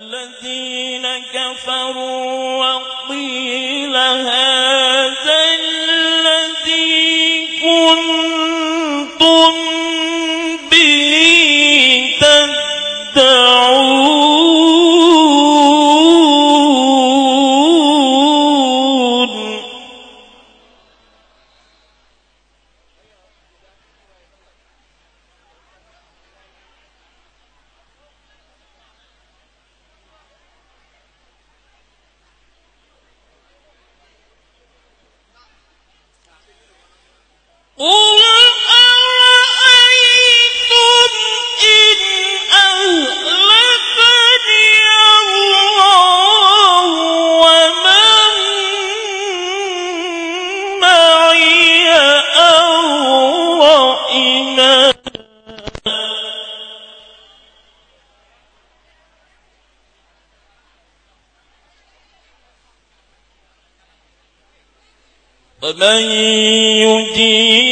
الذين كفروا وقيل هذا الذي كنتم من يجيب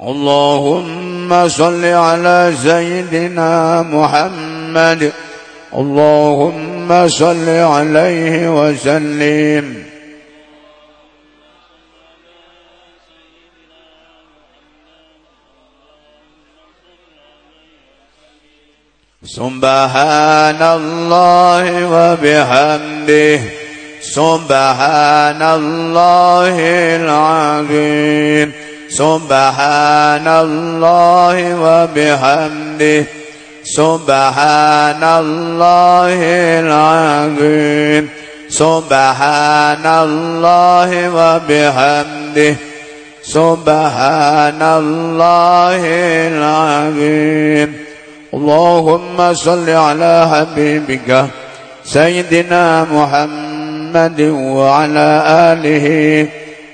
اللهم صل على سيدنا محمد. اللهم صل عليه وسلم. سبحان الله وبحمده. سبحان الله العظيم. سبحان الله وبحمده. سبحان الله العظيم. سبحان الله وبحمده. سبحان الله العظيم. اللهم صل على حبيبك سيدنا محمد وعلى آله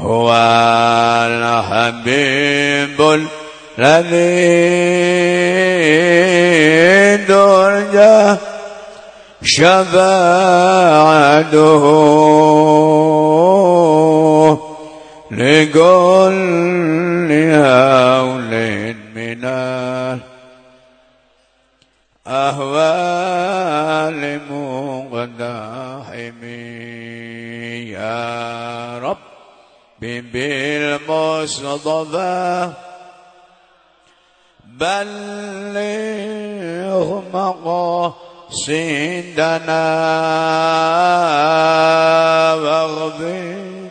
هو الحبيب الذي ترجى شفاعته لكل هول من الأهوال مقدحم يا رب. بالمصطفى بلغ مقاصدنا واغفر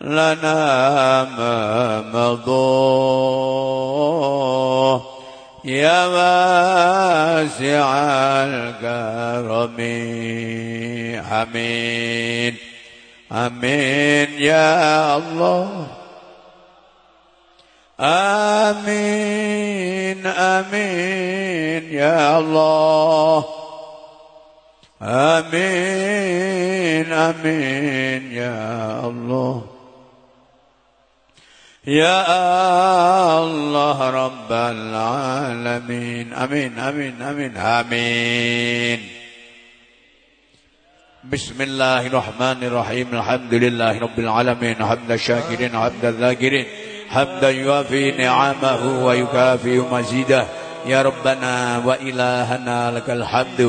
لنا ما مضى يا واسع الكرم حميد آمين يا الله. آمين آمين يا الله. آمين آمين يا الله. يا الله رب العالمين. آمين آمين آمين آمين, آمين. بسم الله الرحمن الرحيم الحمد لله رب العالمين حمد الشاكرين حمد الذاكرين حمدا يوافي نعمه ويكافئ مزيده يا ربنا وإلهنا لك الحمد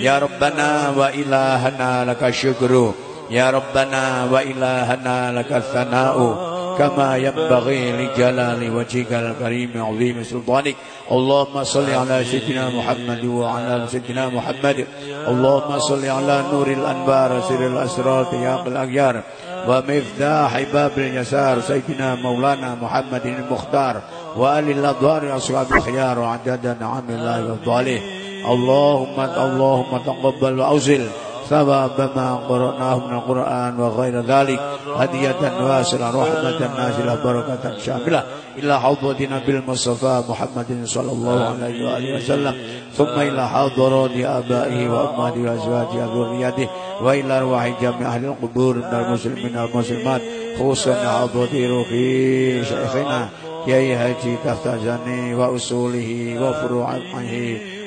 يا ربنا وإلهنا لك الشكر يا ربنا وإلهنا لك الثناء كما ينبغي لجلال وجهك الكريم عظيم سلطانك اللهم صل على سيدنا محمد وعلى سيدنا محمد اللهم صل على نور الأنبار سر الأسرار يا الأغيار ومفتاح باب اليسار سيدنا مولانا محمد المختار وآل الأضوار أصحاب الخيار وعدد نعم الله وفضاله اللهم اللهم تقبل وأوزل ثواب ما قرأناه من القرآن وغير ذلك. هدية واسرة رحمة نازلة بركة شاملة. إلى حضرة نبي المصطفى محمد صلى الله عليه وآله وسلم. ثم إلى حضرات آبائه وأمهاته وأزواجه وذريته وإلى أرواح جميع أهل القبور من المسلمين والمسلمات خصوصا حضرة روحي شيخنا يا هاجي تفتزني وأصوله وفروعه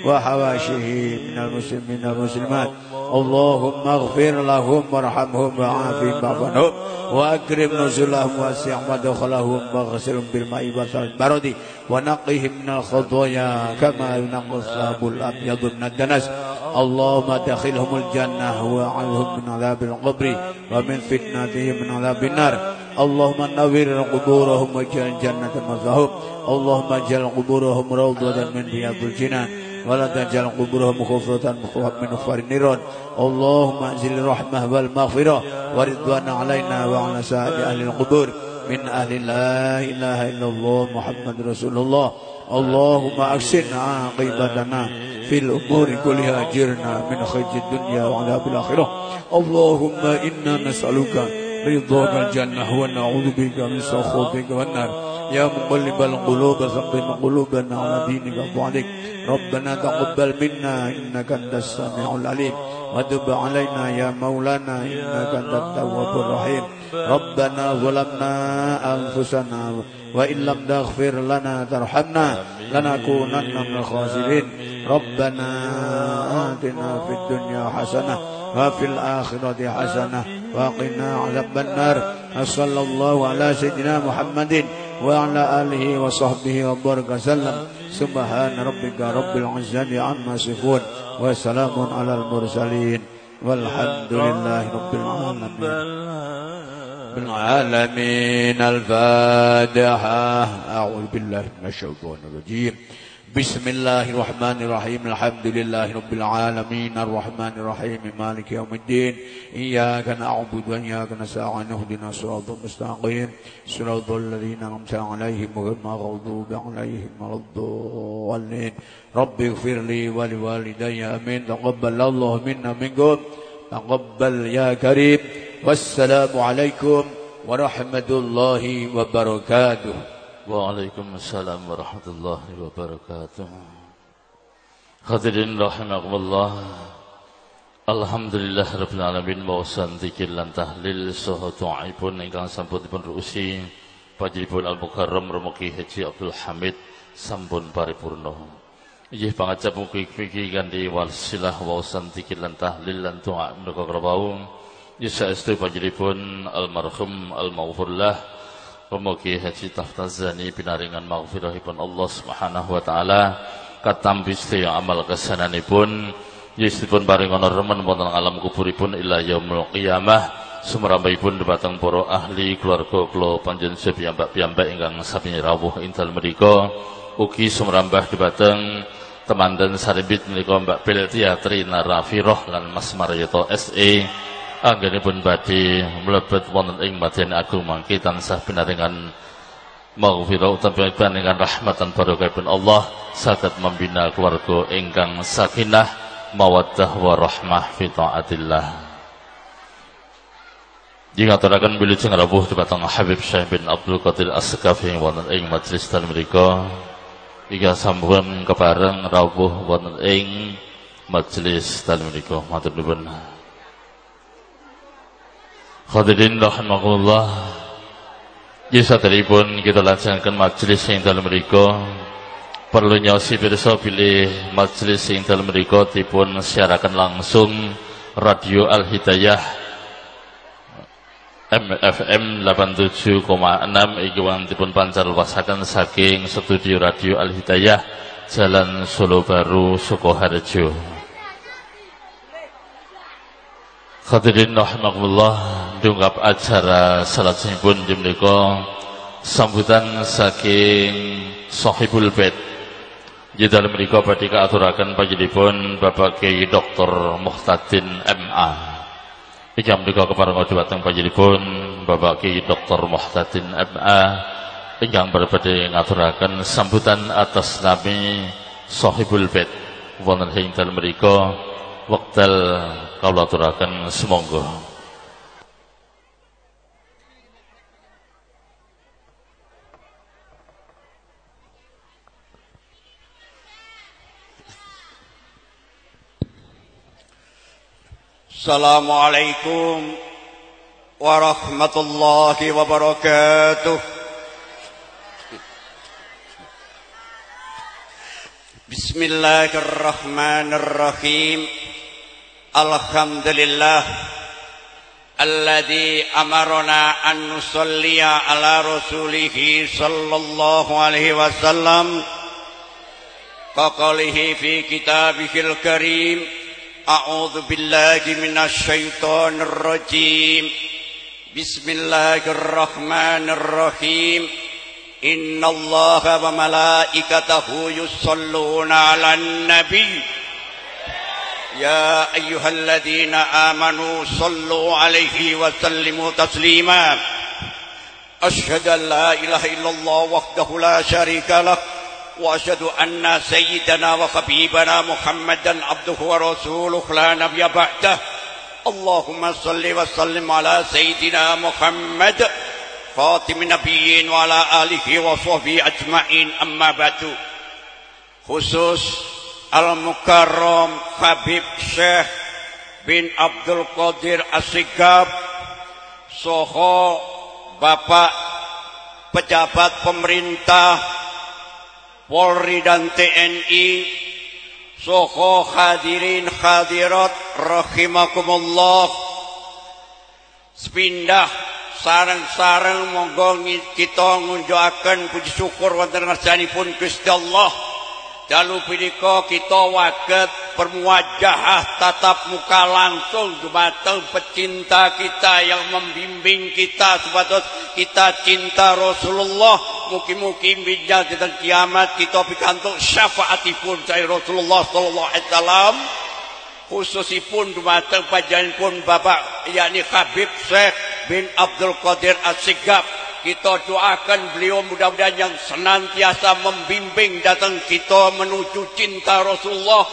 وحواشيه من المسلمين والمسلمات. اللهم اغفر لهم وارحمهم وعافهم واعف عنهم واكرم نزلهم واسع مدخلهم واغسلهم بالماء والبرد ونقهم من الخطايا كما ينقى الثوب الأبيض من الدنس. اللهم ادخلهم الجنة واعذهم من عذاب القبر ومن فتنتهم من عذاب النار. اللهم نور قبورهم واجعل الجنة مثواهم اللهم اجعل قبورهم روضة من رياض الجنان. ولا تجعل قبورهم خفرة من كفار النيران اللهم انزل الرحمة والمغفرة ورضوان علينا وعلى سائر أهل القبور من أهل لا إله إلا الله محمد رسول الله اللهم أحسن عاقبتنا في الأمور كلها أجرنا من خير الدنيا وعذاب الآخرة اللهم إنا نسألك رضاك الجنة ونعوذ بك من سخطك والنار يا مقلب القلوب ثبت قلوبنا على دينك وعليك ربنا تقبل منا إنك أنت السميع العليم وتب علينا يا مولانا إنك أنت التواب الرحيم ربنا ظلمنا أنفسنا وإن لم تغفر لنا ترحمنا لنكونن من الخاسرين. ربنا آتنا في الدنيا حسنة وفي الآخرة حسنة وقنا عذاب النار. صلى الله على سيدنا محمد وعلى آله وصحبه وبارك وسلم. سبحان ربك رب العزة عما يصفون وسلام على المرسلين. والحمد لله رب العالمين. بالعالمين الفاتحة. أعوذ بالله من الشيطان الرجيم. بسم الله الرحمن الرحيم الحمد لله رب العالمين الرحمن الرحيم مالك يوم الدين إياك نعبد وإياك نستعين اهدنا الصراط المستقيم صراط الذين أنعمت عليهم غير المغضوب عليهم ولا الضالين رب اغفر لي ولوالدي آمين تقبل الله منا منكم تقبل يا كريم والسلام عليكم ورحمة الله وبركاته Waalaikumsalam warahmatullahi wabarakatuh. Hadirin rahimakumullah. Alhamdulillah rabbil alamin wa santikil lan tahlil saha ta'ibun ingkang sampun dipun rusi panjenengan Al-Mukarram Romoki Haji Abdul Hamid sampun paripurna. Inggih pangajap mugi-mugi kanthi wasilah wa santikil lan tahlil lan doa menika krawau. Yasa estu panjenengan almarhum al-maghfurlah Pemugi Haji Taftazani binaringan maghfirahipun Allah Subhanahu wa taala. Sedaya amal kesananipun. Yusipun paring ana remen wonten alam kuburipun ila yaumul qiyamah. Sumrambahipun dhumateng para ahli keluarga kula panjenengan piyambak-piyambak ingkang sami rawuh intal menika. Ugi sumrambah dhumateng temandan saribit menika Mbak Beltia Trina Rafiroh lan Mas Maryoto SE anggenipun badhe mlebet wonten ing madyan agung mangke tansah binaringan maghfirah utawi dengan rahmatan barokahipun Allah saged membina keluarga ingkang sakinah mawaddah warahmah fi taatillah. Jingaturaken wilujeng rawuh dhumateng Habib Syekh bin Abdul Qadir As-Sekafi wonten ing majelis dalem mriku. Iga sambungan kebareng rawuh wonten ing majelis dalem mriku. Matur nuwun Hadirin rahimahullah Jasa pun kita laksanakan majlis yang dalam mereka Perlu nyasi pirsa pilih majlis yang dalam mereka Tipun siarakan langsung Radio Al-Hidayah. MFM 87,6 Ikiwan tipun pancar wasakan saking studio Radio Al-Hidayah Jalan Solo Baru Sukoharjo Hadirin rahimakumullah dungkap acara salat pun dimliko sambutan saking sahibul bait di dalam menika badhe kaaturaken panjenenganipun Bapak Kiai Dr. Muhtadin MA Ijam menika kepareng dhumateng panjenenganipun Bapak Kiai Dr. Muhtadin MA ingkang badhe ngaturaken sambutan atas nami sahibul bait wonten ing dalem menika wekdal kalau aturakan semoga. Assalamualaikum warahmatullahi wabarakatuh Bismillahirrahmanirrahim الحمد لله الذي أمرنا أن نصلي على رسوله صلى الله عليه وسلم كقوله في كتابه الكريم أعوذ بالله من الشيطان الرجيم بسم الله الرحمن الرحيم إن الله وملائكته يصلون على النبي يا أيها الذين آمنوا صلوا عليه وسلموا تسليما. أشهد أن لا إله إلا الله وحده لا شريك له وأشهد أن سيدنا وحبيبنا محمدا عبده ورسوله لا نبي بعده. اللهم صل وسلم على سيدنا محمد خاتم النبيين وعلى آله وصحبه أجمعين. أما بعد khusus Al-Mukarram Habib Syekh bin Abdul Qadir Asigab Soho Bapak pejabat pemerintah Polri dan TNI Soho hadirin hadirat rahimakumullah. Sepindah sarang-sarang monggo kita ngunjukaken puji syukur wonten ngersanipun Gusti Allah dalu punika kita waget permuwajahah tatap muka langsung dumateng pecinta kita yang membimbing kita sebatas kita cinta Rasulullah. Mugi-mugi bijak di kiamat kita pikantuk syafaatipun saya Rasulullah sallallahu alaihi wasallam khususipun dumateng panjenenganipun Bapak yakni Habib Syekh bin Abdul Qadir As-Sigab kita doakan beliau mudah-mudahan yang senantiasa membimbing datang kita menuju cinta Rasulullah.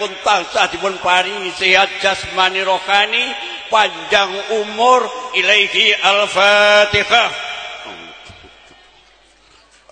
Pun tansah dipun paringi sehat jasmani rohani panjang umur ilaihi al-fatihah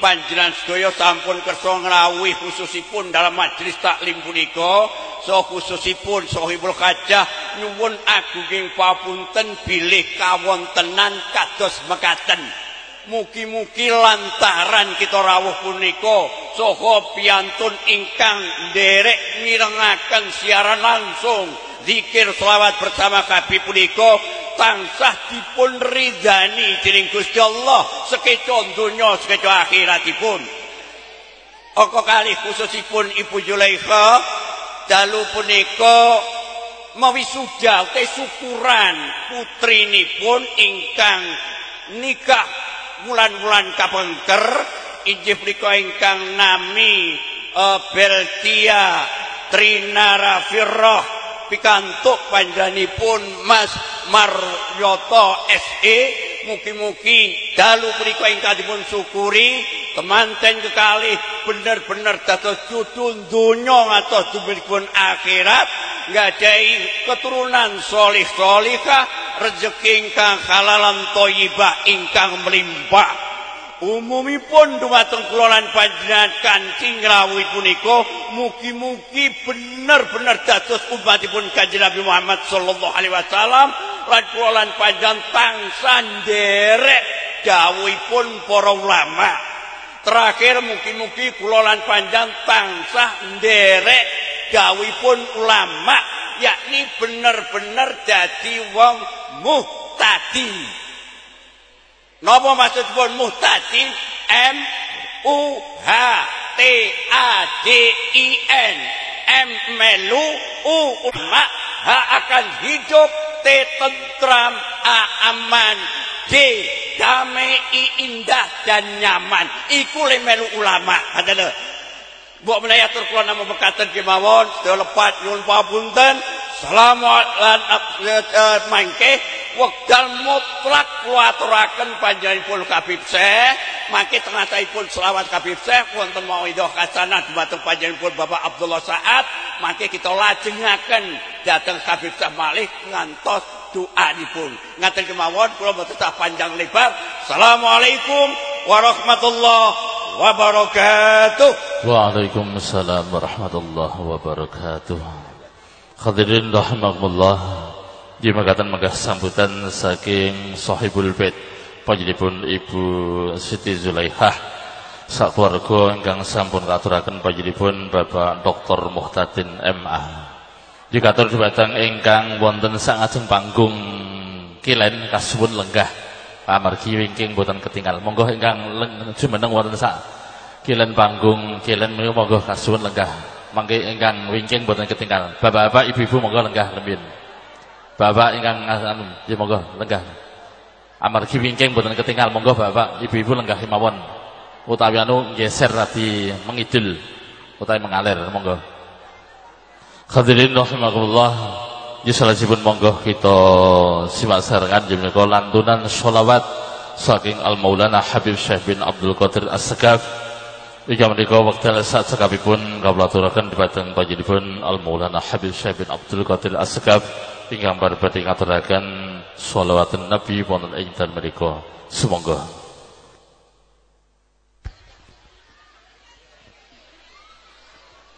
panjenengan sedaya sampun kersa ngrawuh khususipun dalam majelis taklim punika so khususipun sohibul kajah nyuwun agunging papunten bilih kawontenan kados mekaten. Mugi-mugi lantaran kita rawuh punika saha piantun ingkang nderek mirengaken siaran langsung zikir selawat bersama kabeh punika tansah dipun ridani dening Gusti Allah sekeca donya sekeca akhiratipun. Oko kali khususipun Ibu Zulaikha dalu punika mawisuda te syukuran putrinipun ingkang nikah bulan-bulan kapenter injih punika ingkang nami uh, Beltia Trinara Firroh pikantuk panjenenganipun Mas Maryoto SE mugi-mugi dalu punika ingkang dipun syukuri kemanten kekalih bener-bener dados judul donya ngatos dumiripun akhirat nggadahi keturunan solih solihah rezeki ingkang halalan thayyibah ingkang melimpah umumipun dumateng kula lan panjenengan kancing rawuh punika mugi-mugi bener-bener dados umatipun Kanjeng Nabi Muhammad sallallahu alaihi wasallam lan kula lan panjenengan tansah nderek dawuhipun para ulama. Terakhir mugi-mugi kula lan panjenengan tansah nderek dawuhipun ulama yakni bener-bener dadi wong muhtadi Napa maksudipun muhtadi? M U H T A D I N. M melu U ulama H akan hidup T tentram A aman D damai indah dan nyaman. Iku le melu ulama. Ada Mbok menawi atur kula nama bekatan kemawon, sedaya lepat nyuwun pamunten. Lan mangke wekdal mutlak kula aturaken panjenenganipun Habib Syekh mangke tengah-tengahipun selawat Habib Syekh wonten mauidhah hasanah dumateng panjenenganipun Bapak Abdullah Saad. Mangke kita lajengaken dhateng Habib Syekh malih ngantos doanipun. Ngaten kemawon kula mboten panjang lebar. Assalamualaikum warahmatullahi wabarakatuh. Waalaikumsalam warahmatullahi wabarakatuh Hadirin rahimakumullah Di makatan megah sambutan saking sahibul bait panjenenganipun Ibu Siti Zulaihah sak keluarga ingkang sampun katuraken panjenenganipun Bapak Dr. Muhtadin MA. Dikatur dhumateng ingkang wonten sak ngajeng panggung kilen kasuwun lenggah amargi wingking boten ketinggal. Monggo ingkang jumeneng wonten sak kilen panggung kilen monggo kasuwun lenggah. Mangke ingkang wingking boten ketinggal. Bapak-bapak, ibu-ibu monggo lenggah lembin. Bapak ingkang anu, nggih monggo lenggah. Amargi wingking boten ketinggal monggo Bapak, ibu-ibu lenggah mawon. Utawi anu geser radi mengidul utawi mengalir monggo. Hadirin rahimakumullah. Yusalajipun monggo kita simak sarengan menika lantunan sholawat saking Al Maulana Habib Syekh bin Abdul Qadir As-Segaf. Ika menika wekdal saat sekapipun kawula aturaken dhumateng panjenenganipun Al Maulana Habib Syekh bin Abdul Qadir As-Segaf ingkang barbadhe ngaturaken sholawatun Nabi wonten ing dalem menika. Sumangga.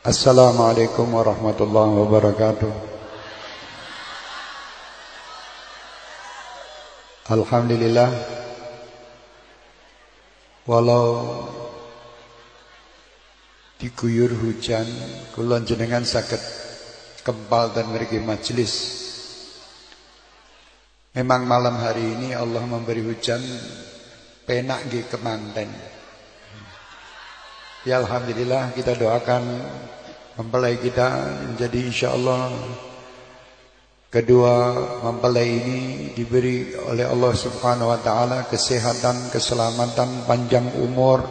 Assalamualaikum warahmatullahi wabarakatuh. Alhamdulillah walau diguyur hujan kula jenengan saged kempal dan mriki majelis. Memang malam hari ini Allah memberi hujan penak nggih kemanten. Ya Alhamdulillah kita doakan mempelai kita menjadi insya Allah kedua mempelai ini diberi oleh Allah Subhanahu Wa Taala kesehatan, keselamatan, panjang umur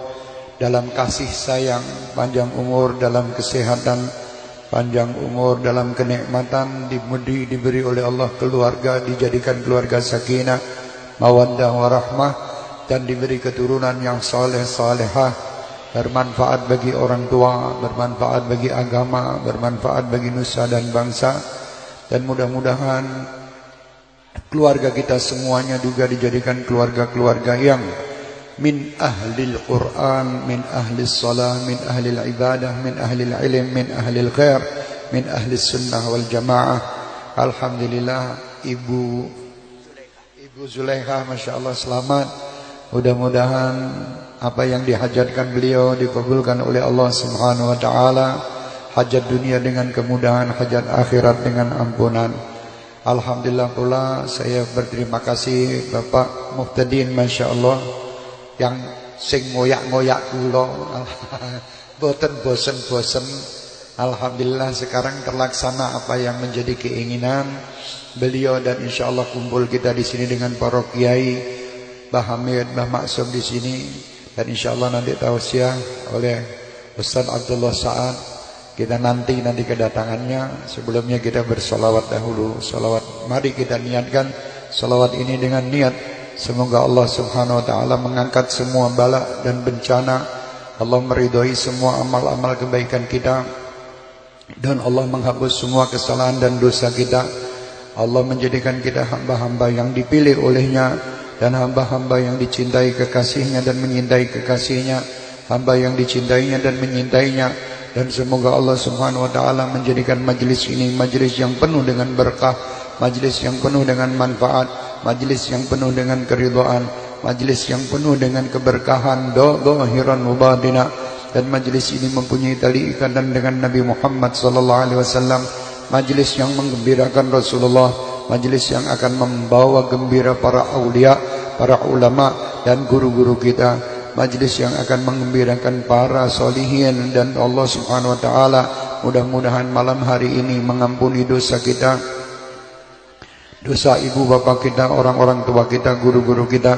dalam kasih sayang, panjang umur dalam kesehatan, panjang umur dalam kenikmatan diberi diberi oleh Allah keluarga dijadikan keluarga sakinah, mawaddah warahmah dan diberi keturunan yang saleh salehah bermanfaat bagi orang tua, bermanfaat bagi agama, bermanfaat bagi nusa dan bangsa dan mudah-mudahan keluarga kita semuanya juga dijadikan keluarga-keluarga yang min ahli Al-Quran, min ahli salah, min ahli ibadah, min ahli ilm, min ahli khair, min ahli sunnah wal jamaah. Alhamdulillah Ibu Ibu Zulaiha Masya Allah selamat. Mudah-mudahan apa yang dihajatkan beliau dikabulkan oleh Allah Subhanahu wa taala hajat dunia dengan kemudahan hajat akhirat dengan ampunan Alhamdulillah pula saya berterima kasih Bapak Muftadin Masya Allah yang sing ngoyak-ngoyak kula. Boten bosen-bosen. Alhamdulillah sekarang terlaksana apa yang menjadi keinginan beliau dan insya Allah kumpul kita di sini dengan para kiai Bah Hamid, Bah Maksum di sini. Dan insya Allah nanti tausiah oleh Ustaz Abdullah Sa'ad. Kita nanti nanti kedatangannya. Sebelumnya kita bersolawat dahulu. Solawat mari kita niatkan solawat ini dengan niat semoga Allah subhanahu wa ta'ala mengangkat semua bala dan bencana. Allah meridhoi semua amal-amal kebaikan kita. Dan Allah menghapus semua kesalahan dan dosa kita. Allah menjadikan kita hamba-hamba yang dipilih olehnya dan hamba-hamba yang dicintai kekasihnya dan menyintai kekasihnya hamba yang dicintainya dan menyintainya. Dan semoga Allah Subhanahu wa taala menjadikan majlis ini majlis yang penuh dengan berkah majlis yang penuh dengan manfaat majlis yang penuh dengan keridhaan majlis yang penuh dengan keberkahan zahiran wa dan majlis ini mempunyai tali ikatan dengan Nabi Muhammad sallallahu alaihi wasallam majlis yang menggembirakan Rasulullah Majlis yang akan membawa gembira para aulia, para ulama dan guru-guru kita. Majlis yang akan mengembirakan para solihin dan Allah subhanahu wa ta'ala. Mudah-mudahan malam hari ini mengampuni dosa kita. Dosa ibu bapa kita, orang-orang tua kita, guru-guru kita.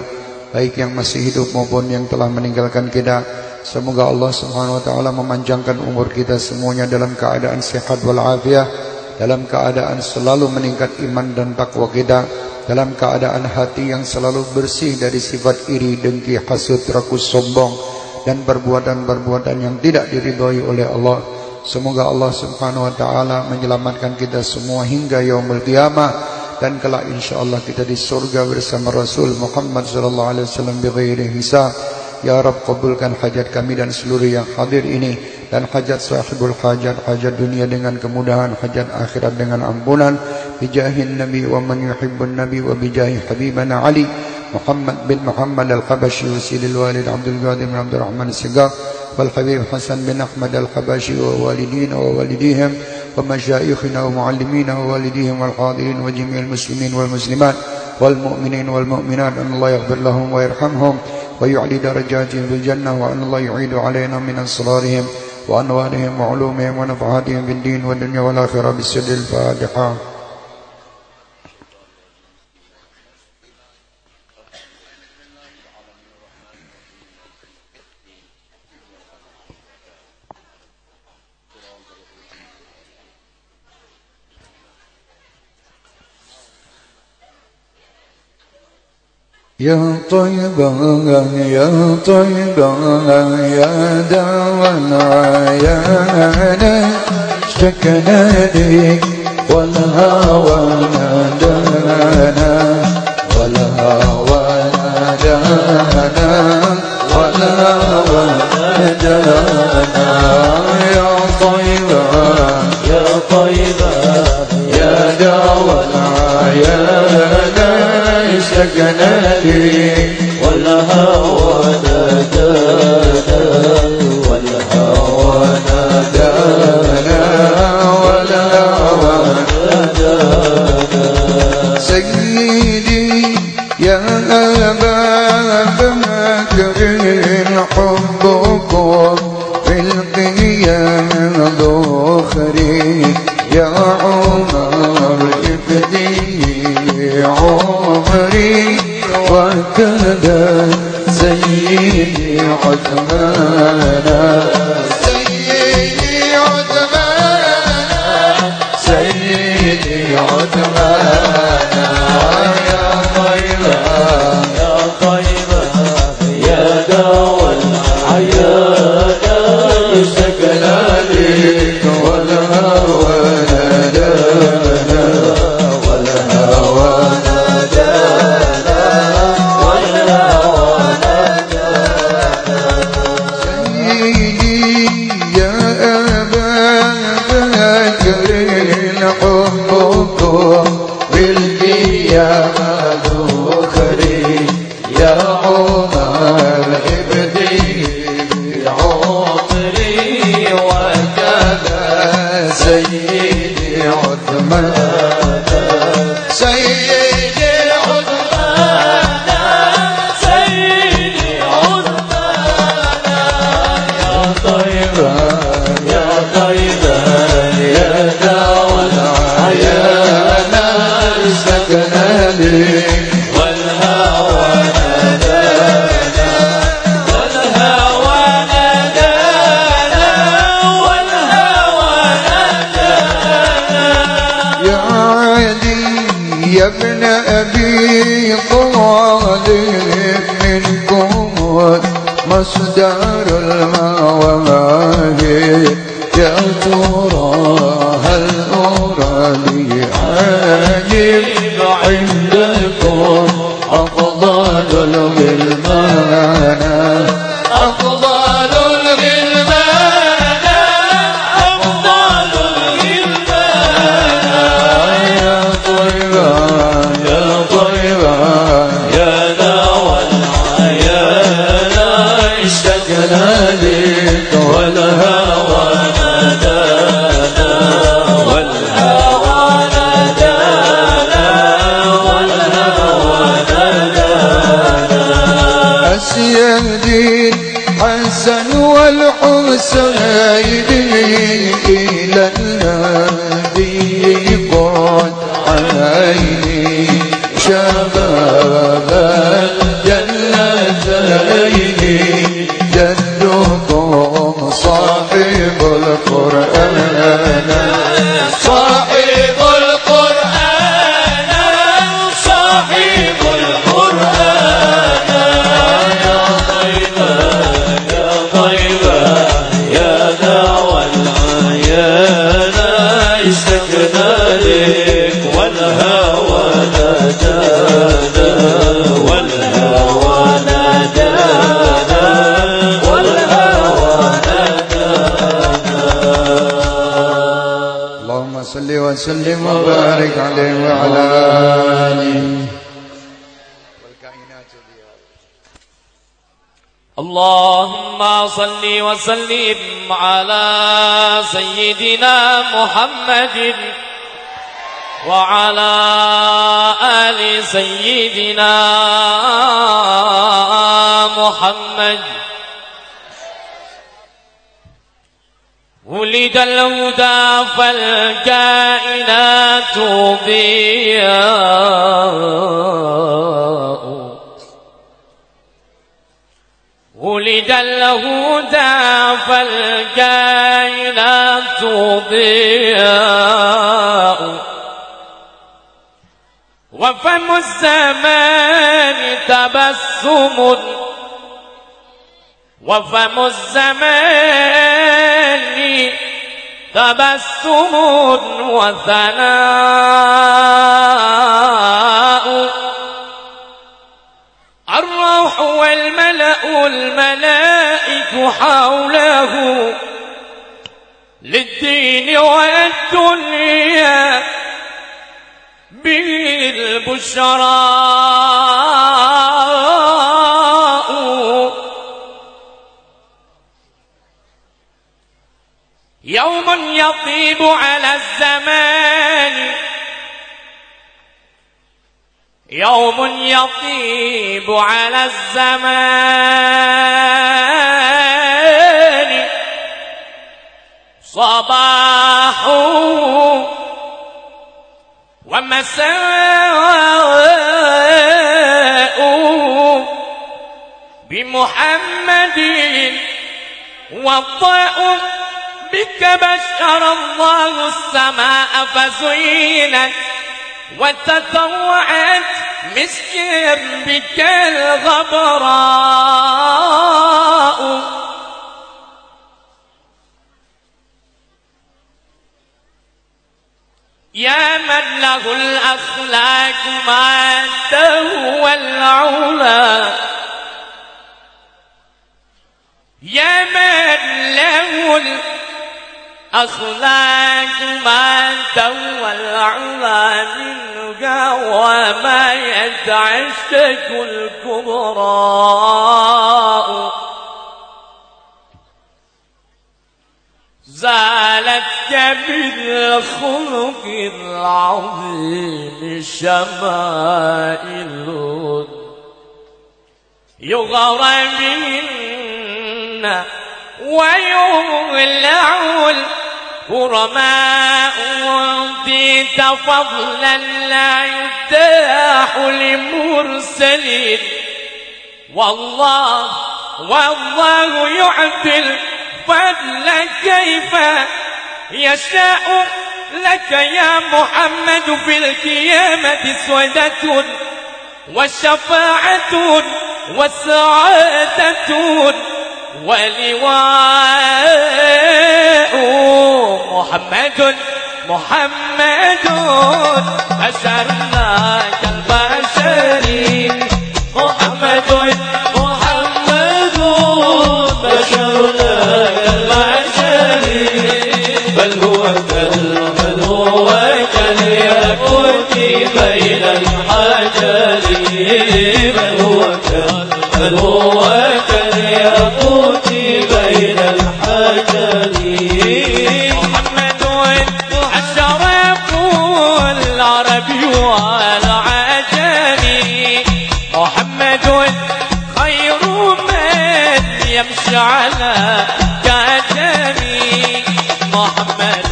Baik yang masih hidup maupun yang telah meninggalkan kita. Semoga Allah subhanahu wa ta'ala memanjangkan umur kita semuanya dalam keadaan sehat walafiat dalam keadaan selalu meningkat iman dan takwa kita dalam keadaan hati yang selalu bersih dari sifat iri, dengki, hasut, rakus, sombong dan perbuatan-perbuatan yang tidak diridhoi oleh Allah. Semoga Allah Subhanahu wa taala menyelamatkan kita semua hingga yaumul qiyamah dan kelak insyaallah kita di surga bersama Rasul Muhammad sallallahu alaihi wasallam bighairi hisab. Ya Rabb kabulkan hajat kami dan seluruh yang hadir ini. Dan hajat sahibul hajat hajat dunia dengan kemudahan hajat akhirat dengan ampunan. Bijahin nabi wa man yuhibbun nabi wa bijahi habibana Ali. Muhammad bin Muhammad al-Habashi wasilil walid Abdul Qadir bin Abdul Rahman al-Sigaf والحبيب حسن بن أحمد الحباشي ووالدين ووالديهم ومشايخنا ومعلمين ووالديهم والحاضرين وجميع المسلمين والمسلمات والمؤمنين والمؤمنات أن الله يغفر لهم ويرحمهم ويعلي درجاتهم في الجنة وأن الله يعيد علينا من أسرارهم وأنوارهم وعلومهم ونفعاتهم في الدين والدنيا والآخرة بالسر الفاتحة. يا طيبا يا طيبا يا دوانا يا اشتكنا لك والهوى نادانا والهوى نادانا والهوى نادانا يا طيبا يا طيبا يا دوانا يا اشتقنا لك والهوى adını وسلم وبارك عليه وعلى آله. اللهم صل وسلم على سيدنا محمد وعلى آل سيدنا محمد. ولد الهدى فالكائنات ضياء ولد الهدى فالكائنات ضياء. وفم الزمان تبسم. وفم الزمان تبسم وثناء الروح والملأ الملائك حوله للدين والدنيا بالبشراء يطيب على الزمان. يوم يطيب على الزمان. صباح ومساء بمحمد والضاء بك بشر الله السماء فزينت وتطوعت مسكر بك الغبراء. يا من له الأخلاق ما هو العلا يا من له الأخلاق ما العلا منك وما يتعشق الكبراء زالت بالخلق العظيم شمائل يغرى منا ويولع الكرماء أوتيت فضلا لا يتاح لمرسل والله والله يعطي الفضل كيف يشاء. لك يا محمد في القيامة سودة وشفاعة وسعادة ولواء. محمد محمد أسر الله البشري محمد محمد بشر لك البشري بل هو كلمة وكل يكون بين الحجر. بل هو كلمة وكل يكون بين الحجر. العرب والعجم محمد خير من يمشي على كجمي. محمد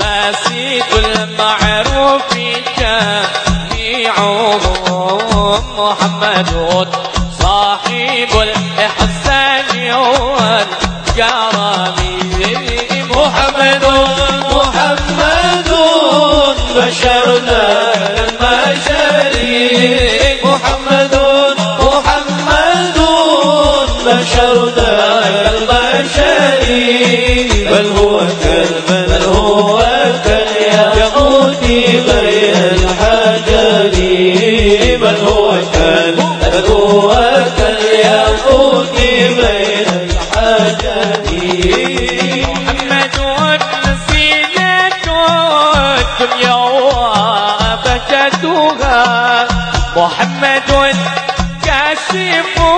بسيط المعروف جميعهم محمد صاحب الإحسان والكرم محمد محمد بشرنا. بشري محمد محمد بشر كالبشر بل هو كالبشر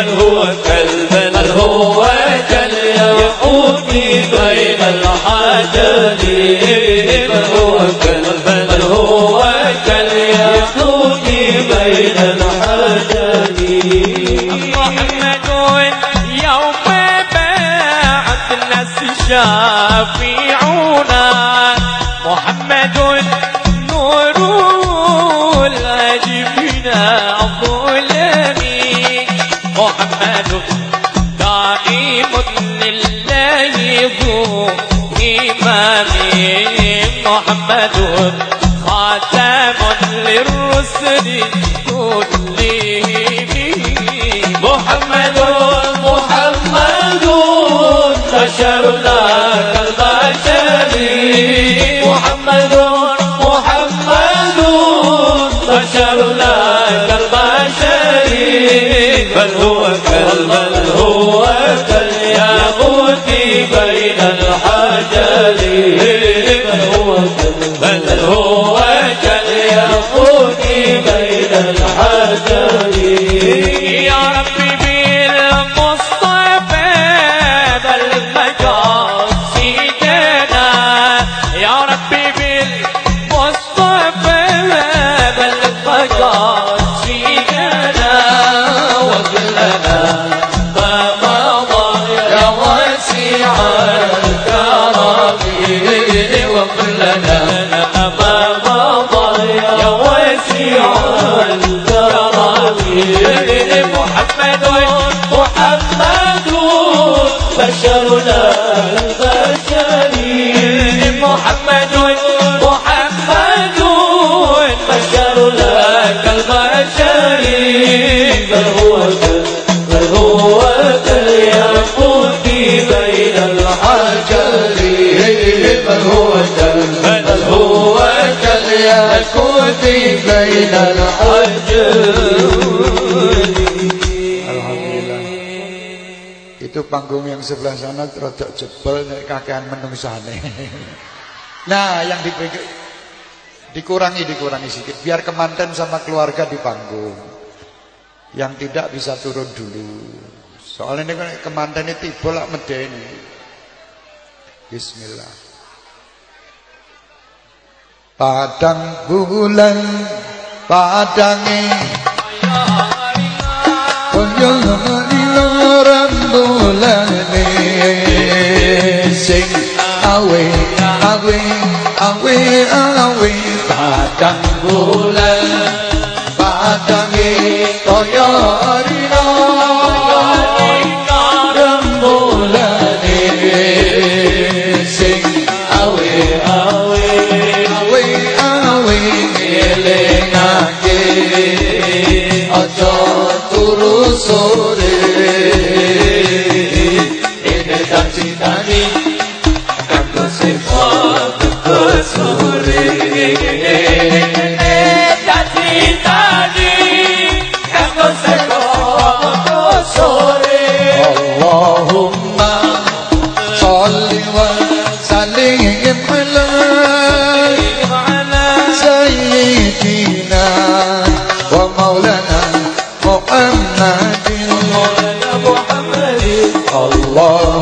بل هو كالبن بل هو كالياقوت بين الحجر بل هو كالبن بل هو كالياقوت بين الحجر محمد يوم بعد الناس شافعنا محمد دائم لله ذو إمام محمد خاتم للرسل. كالياقوت بين الحجر Alhamdulillah. Itu panggung yang sebelah sana rodok jebol nek kakean menungsane. Nah, yang dipikir dikurangi dikurangi sedikit biar kemanten sama keluarga di panggung. Yang tidak bisa turun dulu. Soalnya ini kan kemanten itu tiba lak medeni. Bismillah. Padang bulan padangi Rembulan sing awe awe awe awe padang bulan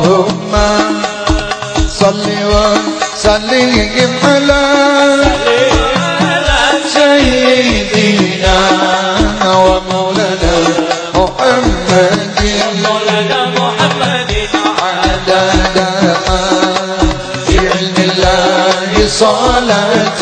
اللهم صل وسلم على سيدنا ومولانا محمد مولانا محمد عدد ما في علم الله صلاة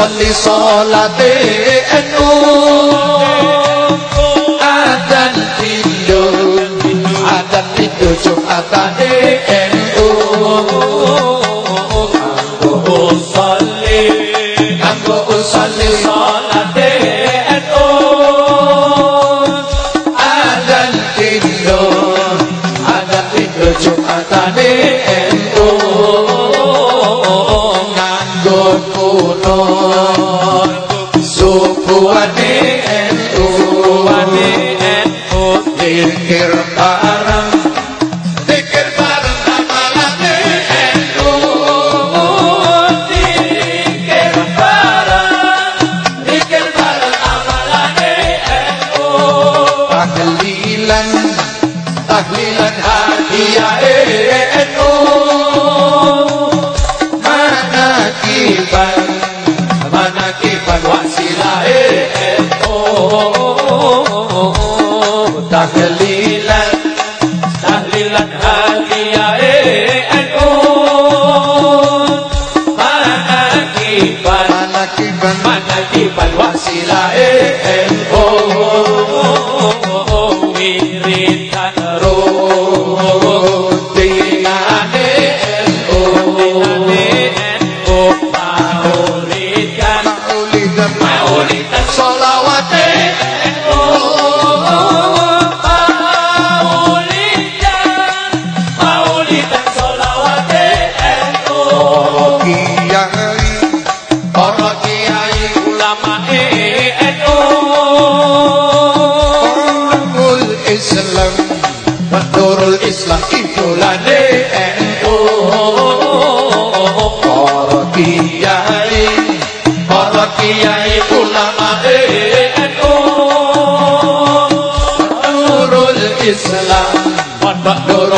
چلی سولا دے اینو Hallelujah.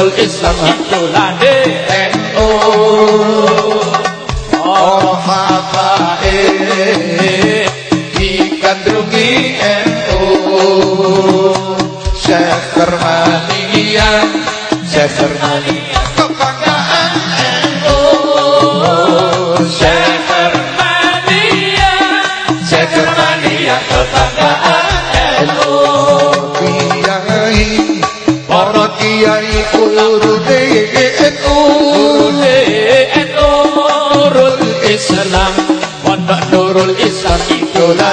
¡Suscríbete al!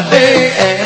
day.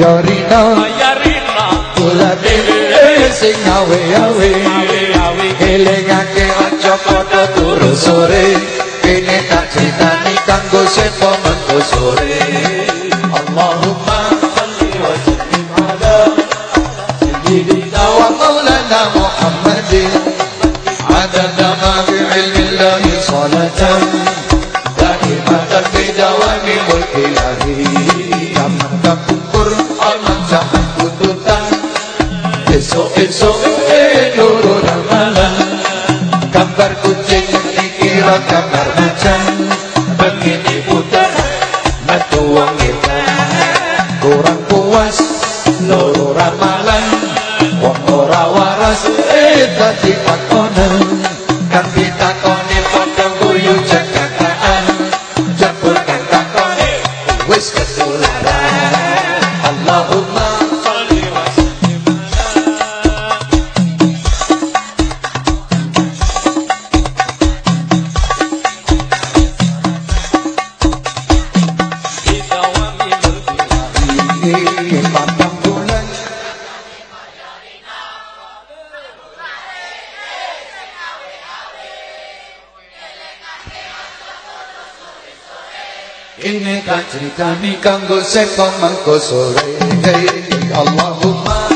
Kaya rina Bayarina Kula dhewe sing awe-awe. Awe-awe. Elingake aja padha turu sore. Kene tak critani kanggo sepo mengko sore Gambar kucing dikira gambar macan. Begini putar Metu wong Kurang puas Loro ramalan Wong ora waras Eh tadi pakonan kanggo seko mengko sore Allahumma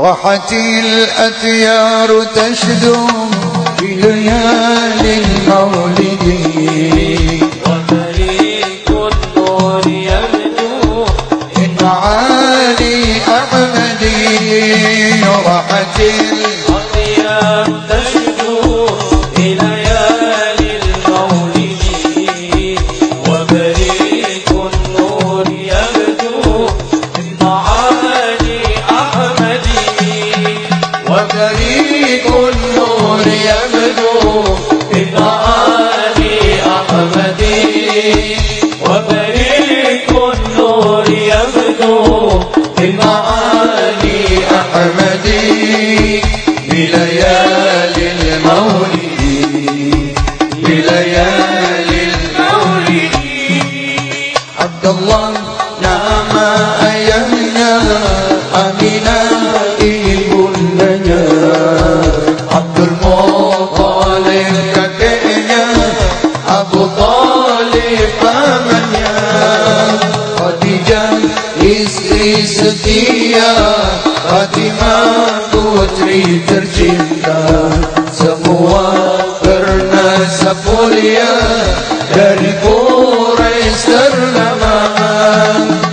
راحتي الأتيار تشدو istri setia Fatimah putri tercinta. Semua bernasab mulia Dari Quraisy ternama.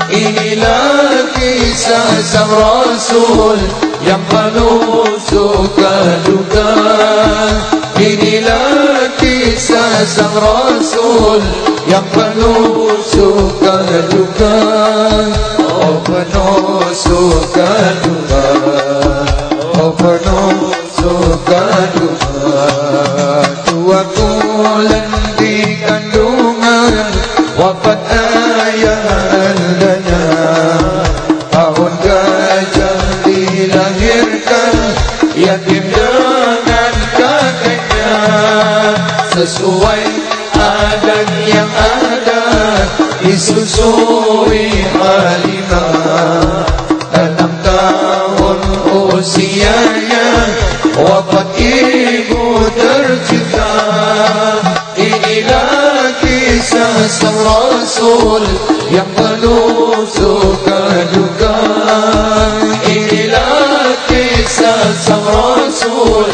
Inilah kisah sang Rasul Yang penuh suka duka. Inilah kisah sang Rasul Yang penuh suka duka Penuh suka duka Oh penuh suka duka Dua bulan di kandungan Wafat ayah andanya Tahun gajah dilahirkan Yatim dengan kakeknya Sesuai adat yang ada Disusui موترتك إلهك ساس الرسول يقبل سكانك إلهك ساس الرسول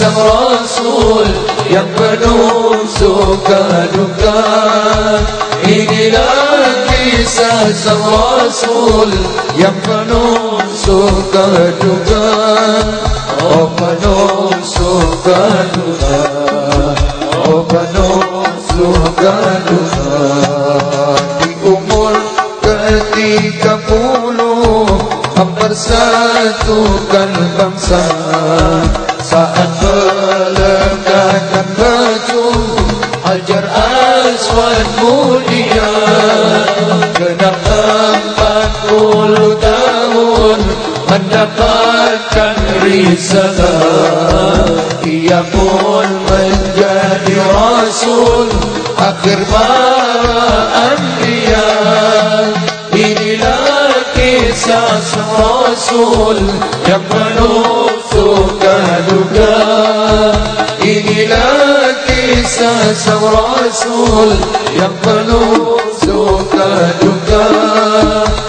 sang Rasul Yang penuh suka duka. Inilah kisah sang Rasul Yang penuh suka duka. Oh penuh suka duka. Oh penuh suka duka. Di umur ketiga puluh Mempersatukan bangsa Mendapatkan risalah Ia pun menjadi Rasul Akhir para Anbiya Inilah kisah Rasul Yang penuh suka duka. Inilah عيسى سو رسول يقلو سوف تكاد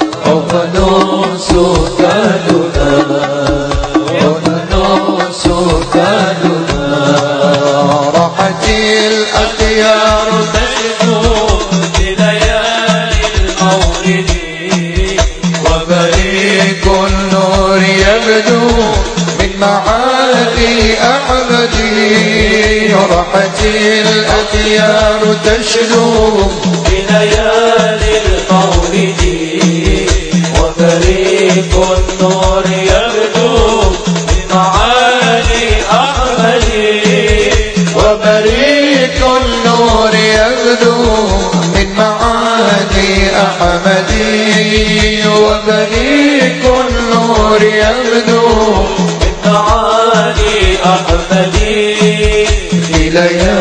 فرحتي الأخيار تشدو بليالي المولد وفريق النور يبدو بمعالي أحمد وفريق النور يبدو من معالي أحمد وفريق النور يغدو من معالي إليها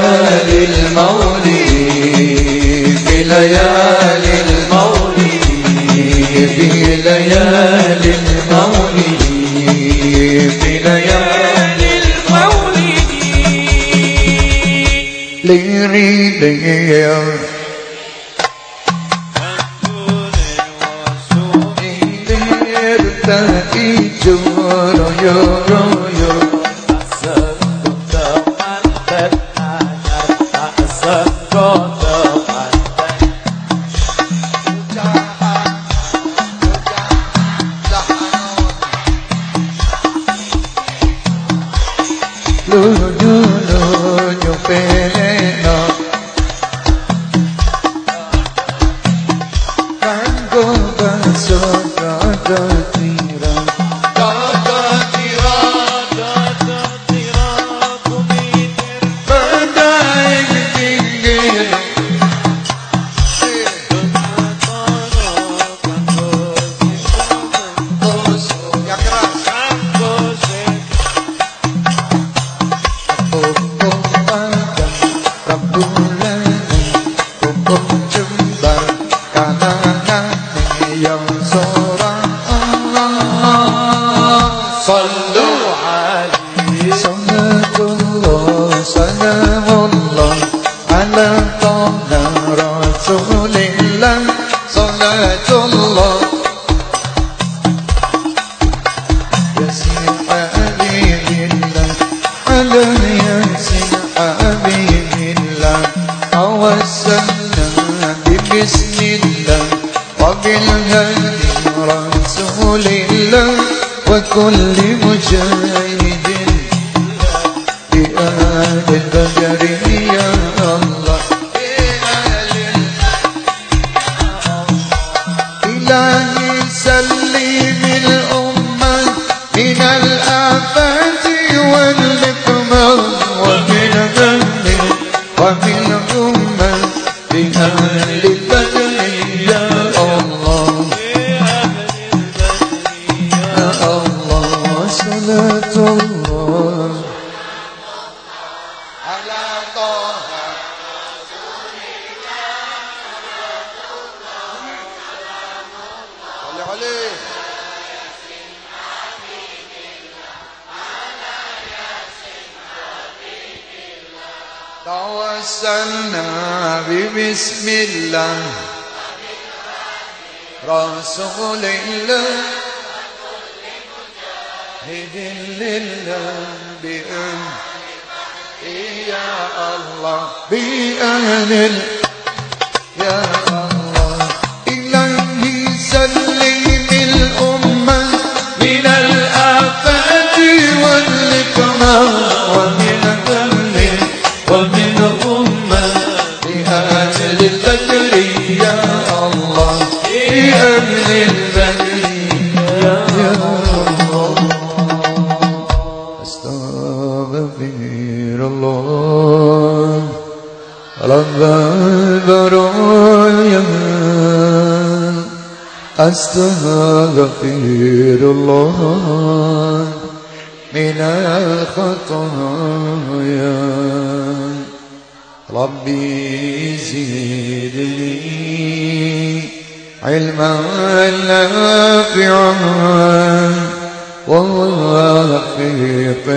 ووفقني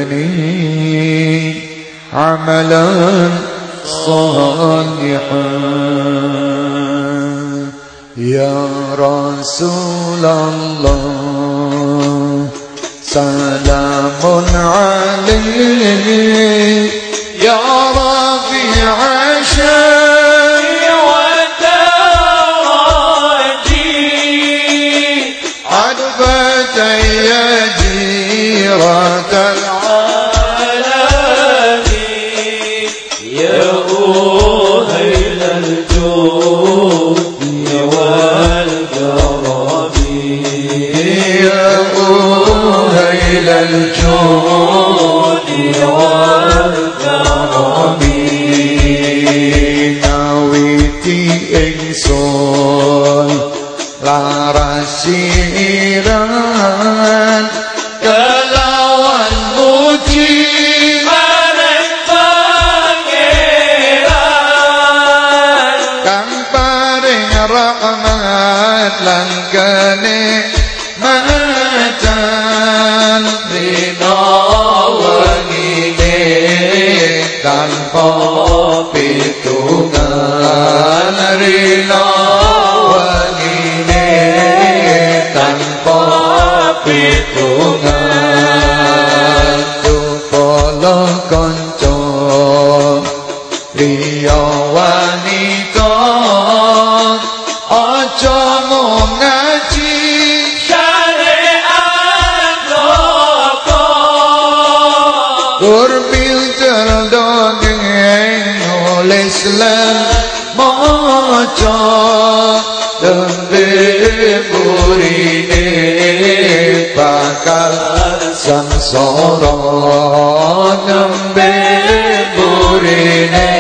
عملا صالحا. يا رسول الله سلام عليك. يا رفيع شان يا جيرة العالم يا أهيل الجود والكرم يا أهيل الجود siran kelawan lan maca Dembe bakal sangsara Dembe burine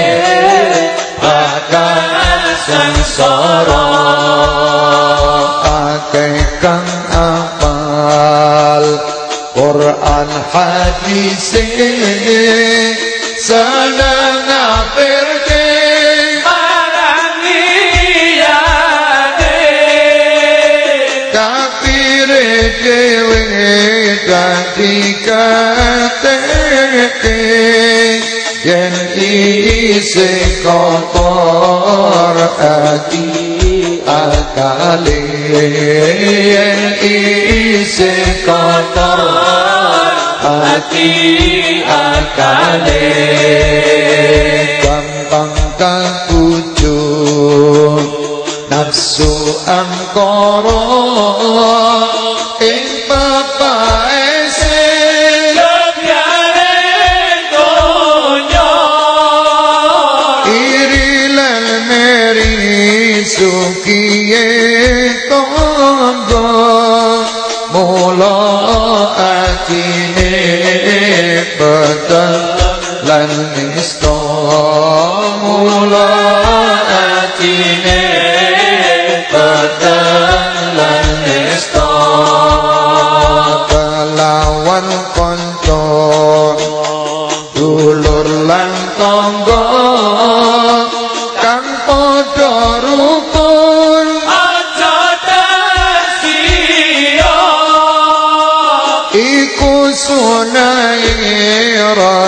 bakal sangsara Akeh kang apal Quran hadis seneng ngafirke isih kotor ati akale. Isih kotor ati akale. Gampang kapujuk nafsu angkara ing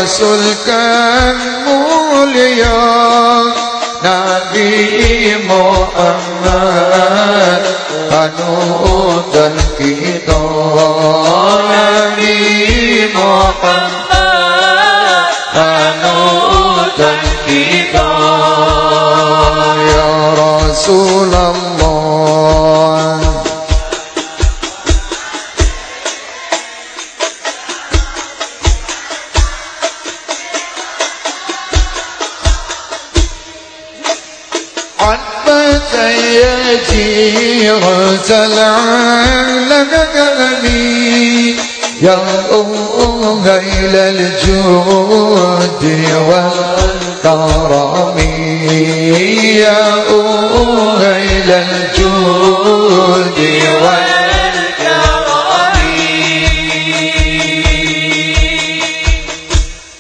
rasul kang mulya Nabi Muhammad panutan kita. Nabi Muhammad panutan kita. Ya Rasulullah يجي غزل العالمين يا إلى الجود والكرم يا إلى الجود والكرم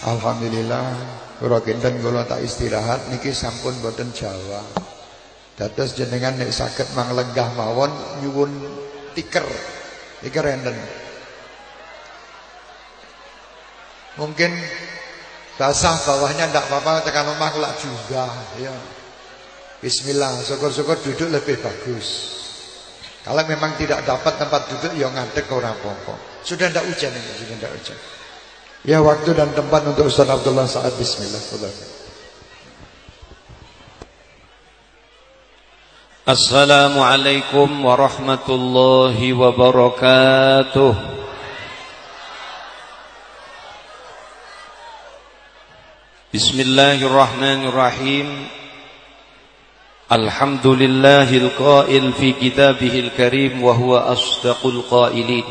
Alhamdulillah kula kinten kula tak istirahat niki sampun boten Jawa. Dados jenengan nek saged manglenggah mawon nyuwun tiker. Tiker enten. Mungkin basah bawahnya ndak apa-apa tekan omah kula juga ya. Bismillah, syukur-syukur duduk lebih bagus. Kalau memang tidak dapat tempat duduk ya ngadeg ora apa-apa. Sudah ndak hujan ini, sudah ndak hujan. Ya waktu dan tempat untuk Ustaz Abdullah saat bismillah. السلام عليكم ورحمة الله وبركاته. بسم الله الرحمن الرحيم. الحمد لله القائل في كتابه الكريم وهو أصدق القائلين.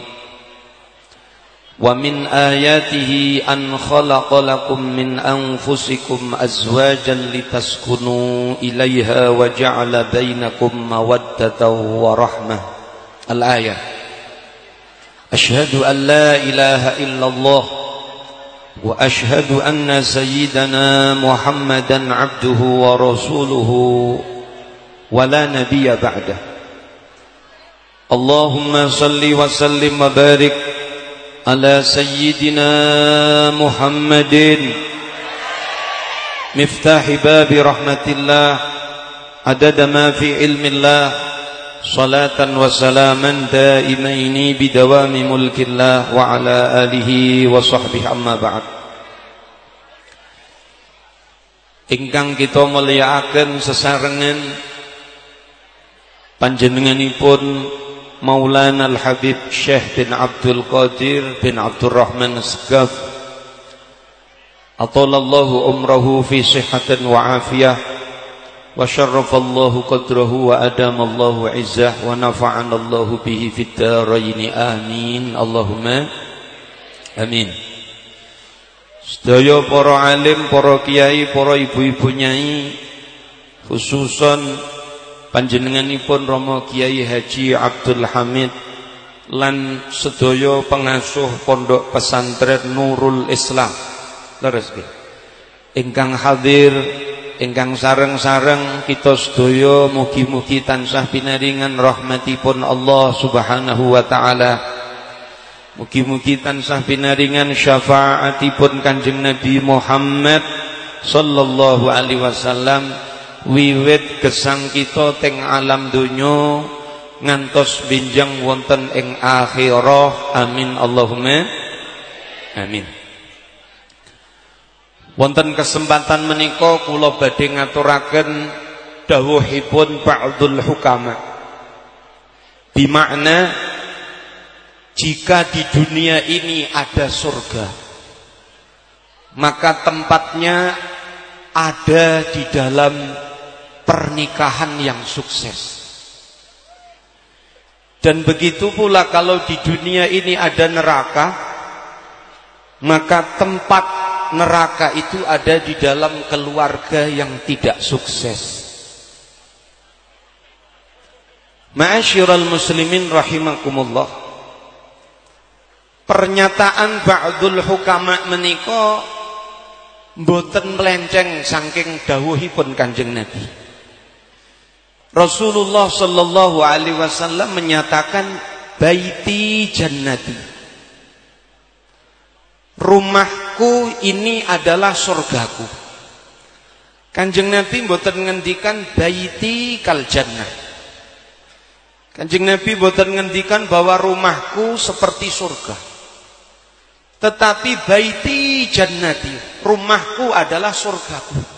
ومن آياته أن خلق لكم من أنفسكم أزواجا لتسكنوا إليها وجعل بينكم مودة ورحمة. الآية. أشهد أن لا إله إلا الله وأشهد أن سيدنا محمدا عبده ورسوله ولا نبي بعده. اللهم صل وسلم وبارك على سيدنا محمد مفتاح باب رحمة الله عدد ما في علم الله صلاة وسلاما دائمين بدوام ملك الله وعلى آله وصحبه أما بعد ingkang kita mulyakaken sesarengan panjenenganipun مولانا الحبيب الشيخ بن عبد القادر بن عبد الرحمن السقاف. أطال الله عمره في صحة وعافية وشرف الله قدره وأدام الله عزه ونفعنا الله به في الدارين. آمين. اللهم آمين. Sedaya para alim, para kiai, para ibu-ibu nyai khususan panjenenganipun Romo Kiai Haji Abdul Hamid lan sedaya pengasuh pondok pesantren Nurul Islam. Leres ingkang hadir ingkang sareng-sareng kita sedaya mugi-mugi tansah pinaringan rahmatipun Allah Subhanahu wa taala. Mugi-mugi tansah pinaringan syafaatipun Kanjeng Nabi Muhammad sallallahu alaihi wasallam wiwit gesang kita teng alam donya ngantos binjang wonten ing akhirah. Amin Allahumma. Amin. Wonten kesempatan menika kula badhe ngaturaken dawuhipun ba'dul hukama. Bimakna jika di dunia ini ada surga maka tempatnya ada di dalam pernikahan yang sukses. Dan begitu pula kalau di dunia ini ada neraka, maka tempat neraka itu ada di dalam keluarga yang tidak sukses. Ma'asyiral muslimin rahimakumullah. Pernyataan ba'dul hukama menika mboten melenceng saking dawuhipun Kanjeng Nabi. Rasulullah sallallahu alaihi wasallam menyatakan baiti jannati. Rumahku ini adalah surgaku. Kanjeng Nabi mboten ngendikan baiti kal jannah. Kanjeng Nabi mboten ngendikan bahwa rumahku seperti surga. Tetapi baiti jannati, rumahku adalah surgaku.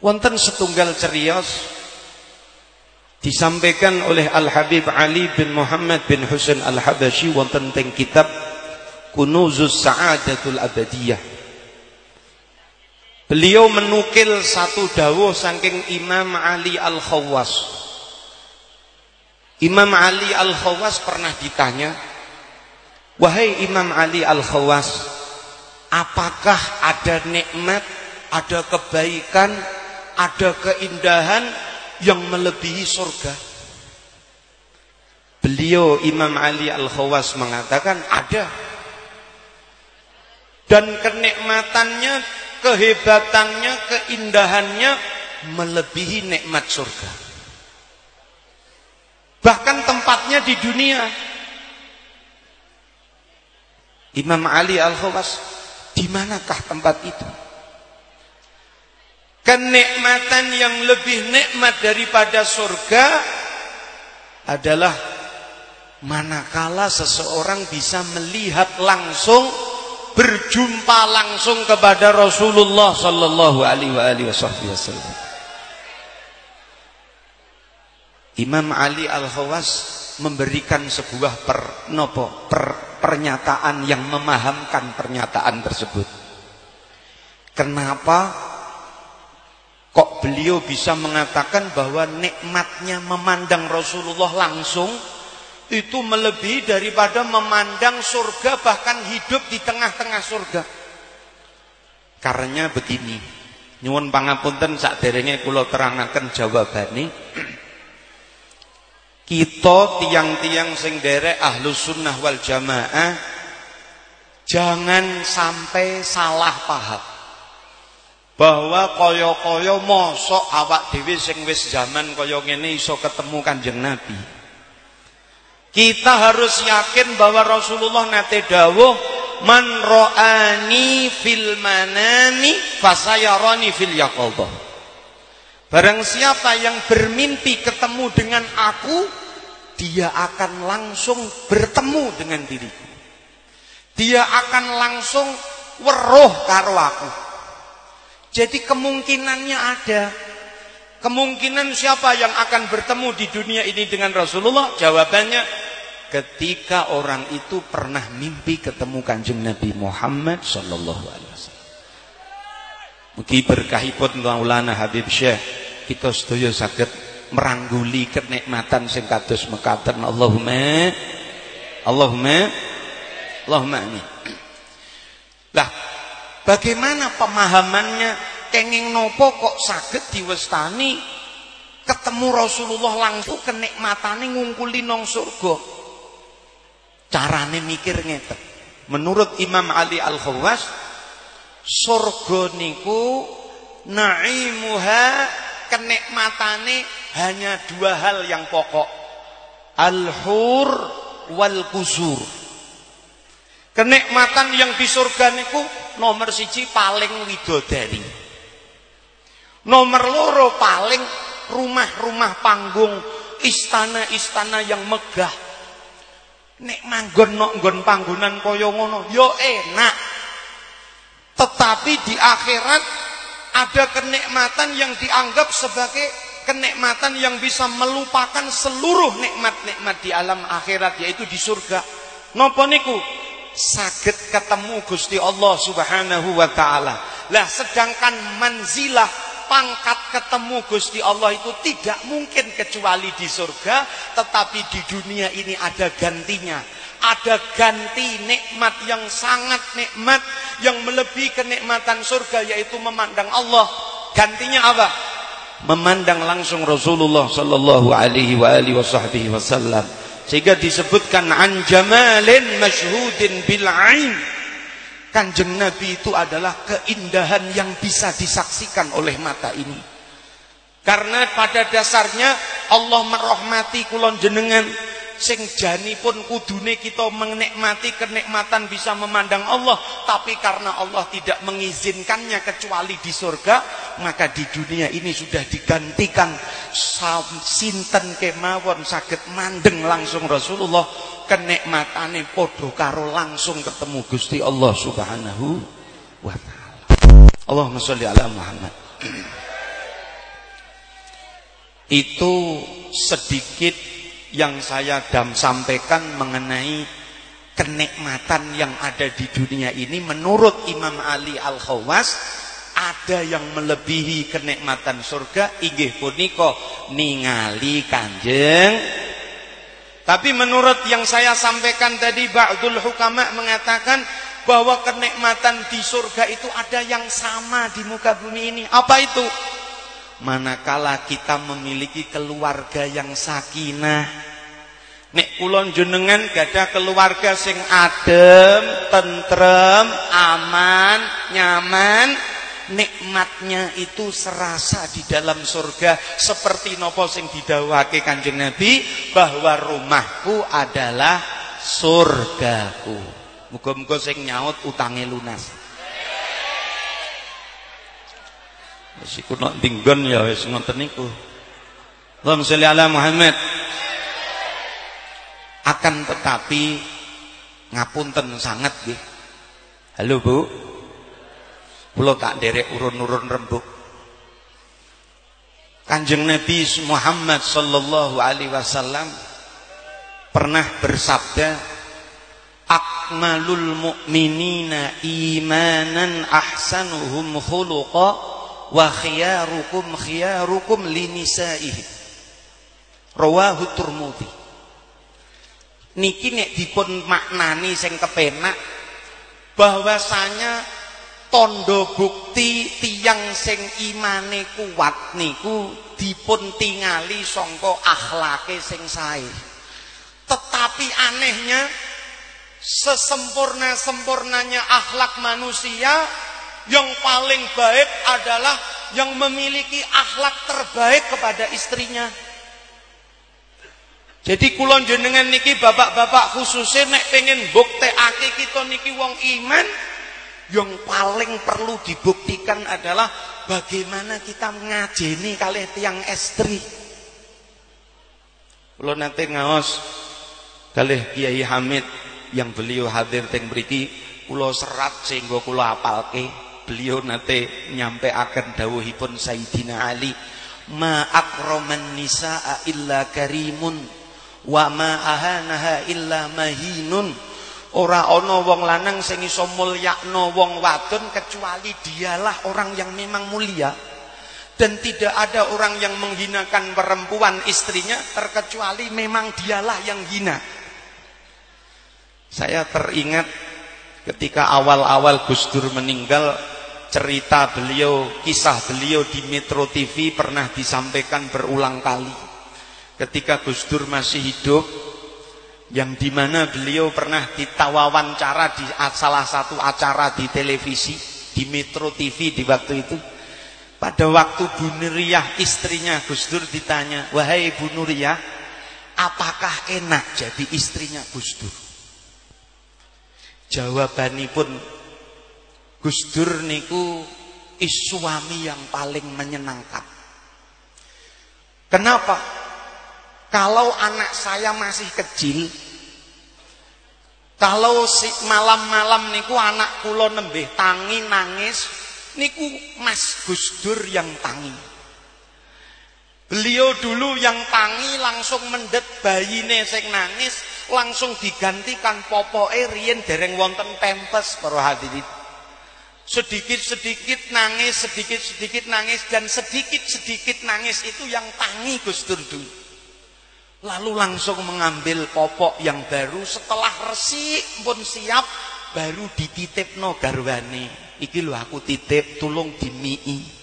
Wonten setunggal cerios disampaikan oleh Al Habib Ali bin Muhammad bin Husain Al Habasyi wonten teng kitab Kunuzus Sa'adatul Abadiyah. Beliau menukil satu dawuh saking Imam Ali Al Khawas. Imam Ali Al Khawas pernah ditanya, "Wahai Imam Ali Al Khawas, apakah ada nikmat, ada kebaikan, ada keindahan yang melebihi surga?" Beliau Imam Ali Al Khawas mengatakan ada. Dan kenikmatannya kehebatannya, keindahannya melebihi nikmat surga. Bahkan tempatnya di dunia. Imam Ali Al-Khawas, di manakah tempat itu? Kenikmatan yang lebih nikmat daripada surga adalah manakala seseorang bisa melihat langsung berjumpa langsung kepada Rasulullah sallallahu alaihi wasallam. Imam Ali Al-Khawas memberikan sebuah per, nopo, per, pernyataan yang memahamkan pernyataan tersebut. Kenapa kok beliau bisa mengatakan bahwa nikmatnya memandang Rasulullah langsung itu melebihi daripada memandang surga bahkan hidup di tengah-tengah surga. Karena begini, nyuwun pangapunten saderenge kula terangaken jawabane. Kita tiang-tiang sing derek ahlus sunnah wal jamaah jangan sampai salah paham bahwa kaya-kaya mosok awak dhewe sing wis zaman kaya ngene iso ketemu Kanjeng Nabi. Kita harus yakin bahwa Rasulullah nate dawuh man ra'ani fil manami fasayarani fil yaqadha. Barang siapa yang bermimpi ketemu dengan aku, dia akan langsung bertemu dengan diriku. Dia akan langsung weruh karo aku. Jadi kemungkinannya ada. Kemungkinan siapa yang akan bertemu di dunia ini dengan Rasulullah? Jawabannya ketika orang itu pernah mimpi ketemu Kanjeng Nabi Muhammad sallallahu alaihi wasallam. Mugi berkahipun Maulana Habib Syekh kita sedaya saged merangguli kenikmatan sing kados mekaten Allahumma Allahumma Allahumma amin. Lah, bagaimana pemahamannya kenging nopo kok saged diwestani ketemu Rasulullah langsung kenikmatane ngungkuli nang surga. Carane mikir ngeten. Menurut Imam Ali Al-Khawas surga niku naimuha kenikmatane hanya dua hal yang pokok. Al-hur wal kusur. Kenikmatan yang di surga niku nomor siji paling widodari. Nomor loro paling rumah-rumah panggung, istana-istana yang megah. Nek manggon nok nggon panggonan kaya ngono, ya enak. Tetapi di akhirat ada kenikmatan yang dianggap sebagai kenikmatan yang bisa melupakan seluruh nikmat-nikmat di alam akhirat yaitu di surga. Napa niku? Saged ketemu Gusti Allah Subhanahu wa taala. Lah sedangkan manzilah pangkat ketemu Gusti Allah itu tidak mungkin kecuali di surga, tetapi di dunia ini ada gantinya. Ada ganti nikmat yang sangat nikmat yang melebihi kenikmatan surga yaitu memandang Allah. Gantinya apa? Memandang langsung Rasulullah sallallahu alaihi wasallam. Sehingga disebutkan an jamalin masyhudin bil ain Kanjeng Nabi itu adalah keindahan yang bisa disaksikan oleh mata ini. Karena pada dasarnya Allah merahmati kulon jenengan sing pun kudune kita menikmati kenikmatan bisa memandang Allah. Tapi karena Allah tidak mengizinkannya kecuali di surga maka di dunia ini sudah digantikan. Sinten kemawon sakit mandeng langsung Rasulullah. Kenikmatane podo karo langsung ketemu Gusti Allah Subhanahu wa taala. Allahumma sholli ala Muhammad. Itu sedikit yang saya dam sampaikan mengenai kenikmatan yang ada di dunia ini menurut Imam Ali Al-Khawas ada yang melebihi kenikmatan surga inggih punika ningali kanjeng. Tapi menurut yang saya sampaikan tadi Ba'dul Hukama mengatakan bahwa kenikmatan di surga itu ada yang sama di muka bumi ini. Apa itu manakala kita memiliki keluarga yang sakinah. Nek kulon jenengan gada keluarga sing adem tentrem aman nyaman nikmatnya itu serasa di dalam surga. Seperti nopo sing didawake kanjeng Nabi bahwa rumahku adalah surgaku. Muga-muga sing nyaut utange lunas Wis nok dinggon ya wis ngoten niku. Allahumma sholli ala Muhammad. Akan tetapi ngapunten sangat nggih. Halo Bu. Kula tak derek urun-urun rembuk. Kanjeng Nabi Muhammad sallallahu alaihi wasallam pernah bersabda akmalul mu'minina imanan ahsanuhum khuluqa wa khiyarukum khiyarukum linisaihim rawahu turmudi niki nek dipun maknani sing kepenak bahwasanya tondo bukti tiang sing imane kuat niku dipun tingali sangka akhlake sing sae. Tetapi anehnya sesempurna-sempurnanya akhlak manusia yang paling baik adalah yang memiliki akhlak terbaik kepada istrinya. Jadi kulon jenengan niki bapak-bapak khususnya nek pengen buktekake kita niki wong iman, yang paling perlu dibuktikan adalah bagaimana kita ngajeni kali tiang estri. Kulo nanti ngaos kali Kiai Hamid yang beliau hadir teng mriki kula serat sehingga kula apalke beliau nate nyampe akan dawuhipun Sayyidina Ali ma akraman nisaa illa karimun wa ma ahanaha illa mahinun. Ora ana wong lanang sing iso mulyakno wong wadon kecuali dialah orang yang memang mulia. Dan tidak ada orang yang menghinakan perempuan istrinya terkecuali memang dialah yang hina. Saya teringat ketika awal-awal Gus Dur meninggal cerita beliau, kisah beliau di Metro TV pernah disampaikan berulang kali. Ketika Gus Dur masih hidup, yang di mana beliau pernah ditawawancara di salah satu acara di televisi di Metro TV di waktu itu. Pada waktu Bu Nuriyah istrinya Gus Dur ditanya, wahai Bu Nuriyah, apakah enak jadi istrinya Gus Dur? Jawabannya pun Gus Dur niku suami yang paling menyenangkan. Kenapa? Kalau anak saya masih kecil, kalau si malam-malam niku anak kula nembih tangi nangis, niku Mas Gus Dur yang tangi. Beliau dulu yang tangi langsung mendet bayine sing nangis, langsung digantikan popoke riyen dereng wonten pempes para hadirin. Sedikit-sedikit nangis, sedikit-sedikit nangis dan sedikit-sedikit nangis itu yang tangi Gus Dur Lalu langsung mengambil popok yang baru setelah resik pun siap baru dititip no garwane. Iki lo aku titip tulung dimii.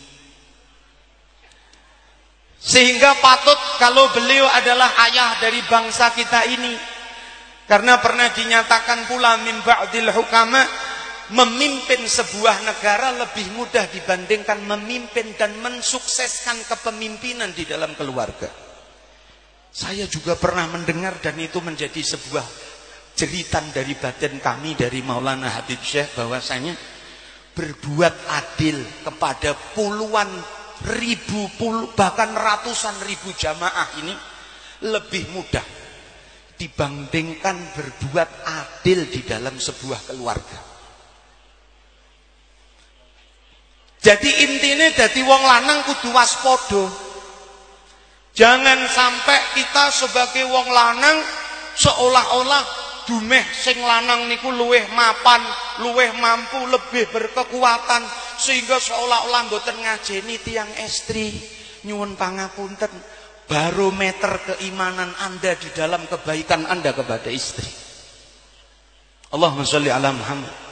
Sehingga patut kalau beliau adalah ayah dari bangsa kita ini. Karena pernah dinyatakan pula min ba'dil hukama memimpin sebuah negara lebih mudah dibandingkan memimpin dan mensukseskan kepemimpinan di dalam keluarga. Saya juga pernah mendengar dan itu menjadi sebuah jeritan dari badan kami dari Maulana Habib Syekh bahwasanya berbuat adil kepada puluhan ribu puluh, bahkan ratusan ribu jamaah ini lebih mudah dibandingkan berbuat adil di dalam sebuah keluarga. Jadi intinya jadi wong lanang kudu waspada. Jangan sampai kita sebagai wong lanang seolah-olah dumeh sing lanang niku luweh mapan, luweh mampu, lebih berkekuatan sehingga seolah-olah mboten ngajeni tiang estri. Nyuwun pangapunten, barometer keimanan Anda di dalam kebaikan Anda kepada istri. Allahumma sholli ala Muhammad.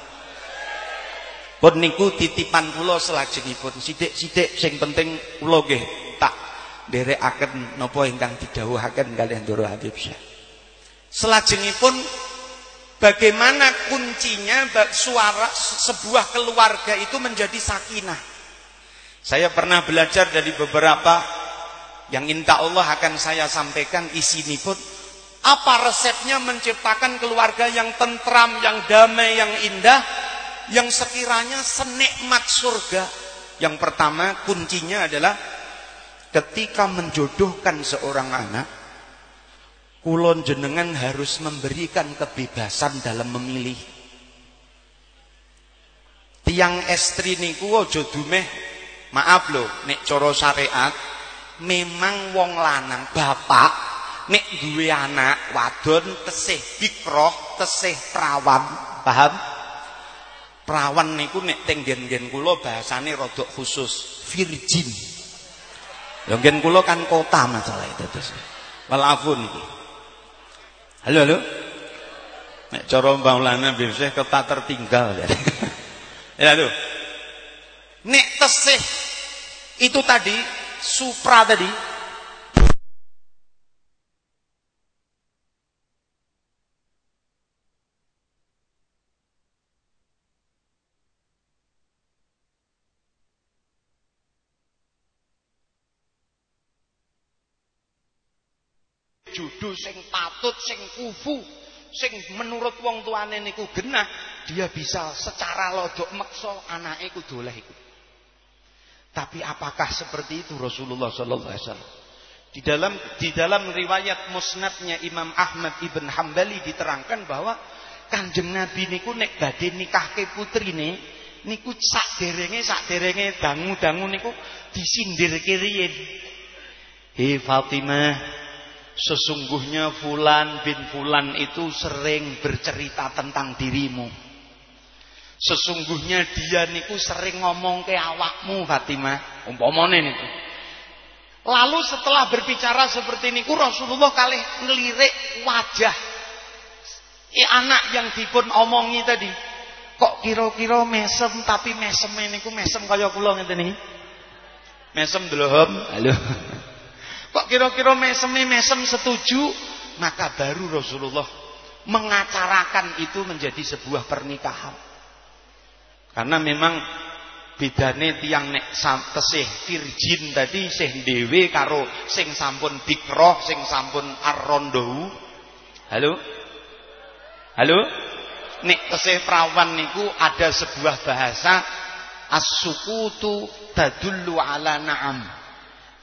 Pun niku titipan kula selajengipun sithik-sithik sing penting kula nggih tak nderekaken napa ingkang didhawuhaken kalian Doro Habib Syekh. Selajengipun bagaimana kuncinya suara sebuah keluarga itu menjadi sakinah. Saya pernah belajar dari beberapa yang insya Allah akan saya sampaikan isi ini pun apa resepnya menciptakan keluarga yang tentram, yang damai, yang indah, yang sekiranya senikmat surga. Yang pertama kuncinya adalah ketika menjodohkan seorang anak kulon jenengan harus memberikan kebebasan dalam memilih. Tiang estri niku aja dumeh. Maaf loh nek coro syariat memang wong lanang bapak nek duwe anak wadon tesih bikroh tesih perawan. Paham perawan niku nek teng gen-gen kula bahasane rodok khusus virgin Ya mungkin kula kan kota masalah itu terus. Walafun. Halo halo. Nek cara Maulana biasa kota tertinggal ya. ya tuh. Nek tesih itu tadi supra tadi jodoh sing patut sing kufu sing menurut wong tuane niku genah dia bisa secara lodok meksa anake kudu oleh iku tapi apakah seperti itu Rasulullah sallallahu alaihi wasallam di dalam di dalam riwayat musnadnya Imam Ahmad ibn Hambali diterangkan bahwa Kanjeng Nabi niku nek badhe nikahke putrine niku sak derenge sak derenge dangu-dangu niku disindir kiriin. Hei Fatimah, Sesungguhnya Fulan bin Fulan itu sering bercerita tentang dirimu. Sesungguhnya dia niku sering ngomong ke awakmu Fatimah. Umpamane niku. Lalu setelah berbicara seperti niku Rasulullah kali ngelirik wajah i anak yang dipun omongi tadi. Kok kira-kira mesem tapi mesem niku mesem kaya kula ngeten niki. Mesem delom. Halo. Kok kira-kira mesem-mesem setuju, maka baru Rasulullah mengacarakan itu menjadi sebuah pernikahan. Karena memang bedane tiang nek tesih virgin tadi sing dhewe karo sing sampun bikroh, sing sampun arrondou. Halo? Halo? Nek tesih perawan niku ada sebuah bahasa as-sukutu tadullu ala na'am.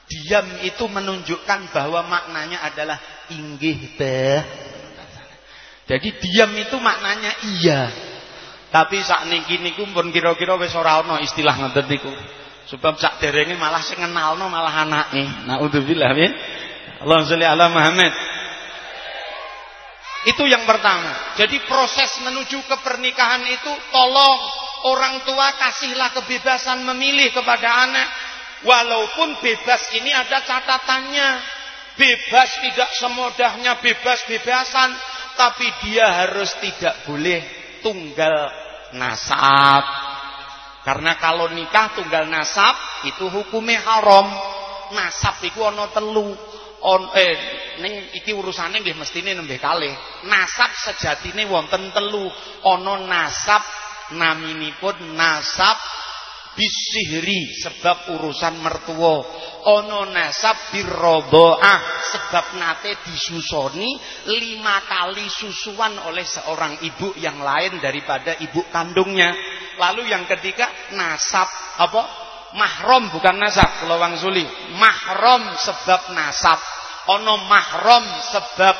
Diam itu menunjukkan bahwa maknanya adalah inggih teh. Jadi diam itu maknanya iya. Tapi saat niki niku pun kira-kira wis ora ana istilah ngoten niku. Sebab sak derenge malah sing kenalno malah anake. Nauzubillah ya. Allahumma sholli ala Muhammad. Itu yang pertama. Jadi proses menuju ke pernikahan itu tolong orang tua kasihlah kebebasan memilih kepada anak Walaupun bebas ini ada catatannya. Bebas tidak semudahnya bebas-bebasan. Tapi dia harus tidak boleh tunggal nasab. Karena kalau nikah tunggal nasab itu hukumnya haram. Nasab itu ono telu. On, eh ning iki urusane nggih mestine nembe kalih. Nasab sejatine wonten telu. Ono nasab naminipun nasab bisihri sebab urusan mertua. Ono nasab birroboah sebab nate disusoni lima kali susuan oleh seorang ibu yang lain daripada ibu kandungnya. Lalu yang ketiga nasab apa? Mahrom bukan nasab kalau suli. Mahrom sebab nasab. Ono mahrom sebab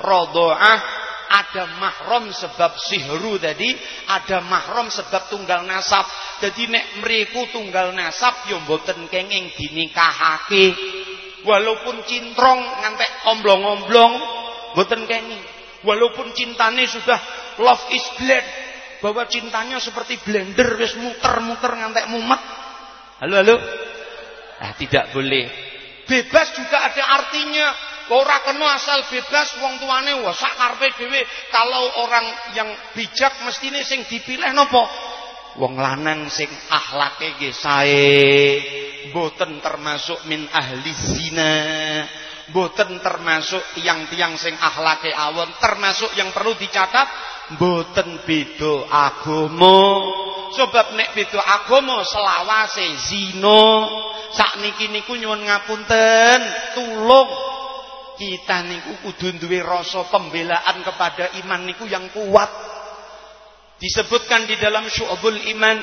rodoah ada mahram sebab sihru tadi, ada mahram sebab tunggal nasab. Jadi nek mriku tunggal nasab yo mboten kenging dinikahake. Walaupun cintrong ngantek omblong-omblong mboten kenging. Walaupun cintanya sudah love is blind, bahwa cintanya seperti blender wis muter-muter ngantek mumet. Halo halo. Ah, tidak boleh. Bebas juga ada artinya. Ora kena asal bebas wong tuane wah sak karepe dhewe. Kalau orang yang bijak mestine sing dipilih napa? Wong lanang sing akhlake nggih sae, boten termasuk min ahli zina. Boten termasuk tiang-tiang sing akhlake awon, termasuk yang perlu dicatat boten beda agama. Sebab nek beda agama selawase zina. Sakniki niku nyuwun ngapunten, tulung kita niku kudu duwe rasa pembelaan kepada iman niku yang kuat. Disebutkan di dalam Syu'bul Iman,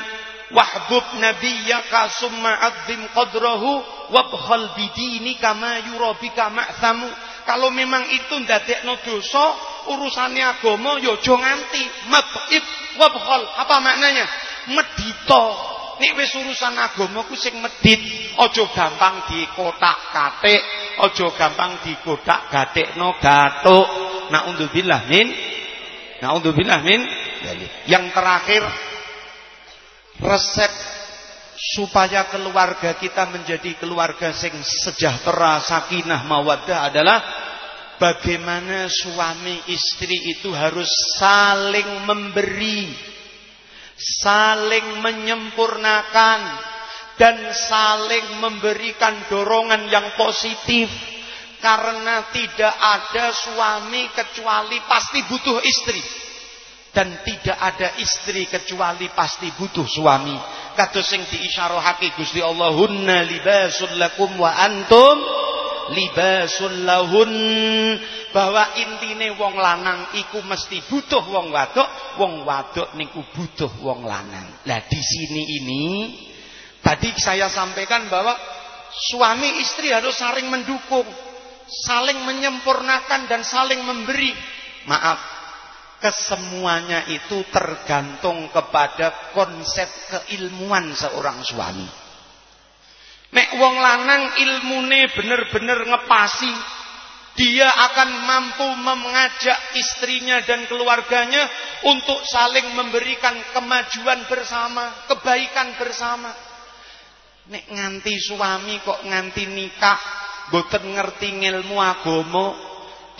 wahbub nabiyyaka summa adzim qadrahu wabkhal bidini kama yurabika ma'thamu. Kalau memang itu ndadekno dosa, urusannya agama ya aja nganti mabib wabkhal. Apa maknanya? Medito nek wis urusan agama ku sing medit, aja gampang dikotak-katik, aja gampang digodak gatekno gatuk. Naudzubillah min Naudzubillah min Yang terakhir resep supaya keluarga kita menjadi keluarga sing sejahtera, sakinah, mawaddah adalah bagaimana suami istri itu harus saling memberi saling menyempurnakan dan saling memberikan dorongan yang positif. Karena tidak ada suami kecuali pasti butuh istri. Dan tidak ada istri kecuali pasti butuh suami. Kados sing diisyarahake Gusti Allahunna libasul wa antum libasul lahun bahwa intine wong lanang iku mesti butuh wong wadok, wong wadok niku butuh wong lanang. Lah di sini ini tadi saya sampaikan bahwa suami istri harus saling mendukung, saling menyempurnakan dan saling memberi. Maaf, kesemuanya itu tergantung kepada konsep keilmuan seorang suami. Nek wong lanang ilmune bener-bener ngepasi, dia akan mampu mengajak istrinya dan keluarganya untuk saling memberikan kemajuan bersama, kebaikan bersama. Nek nganti suami kok nganti nikah, boten ngerti ilmu agama,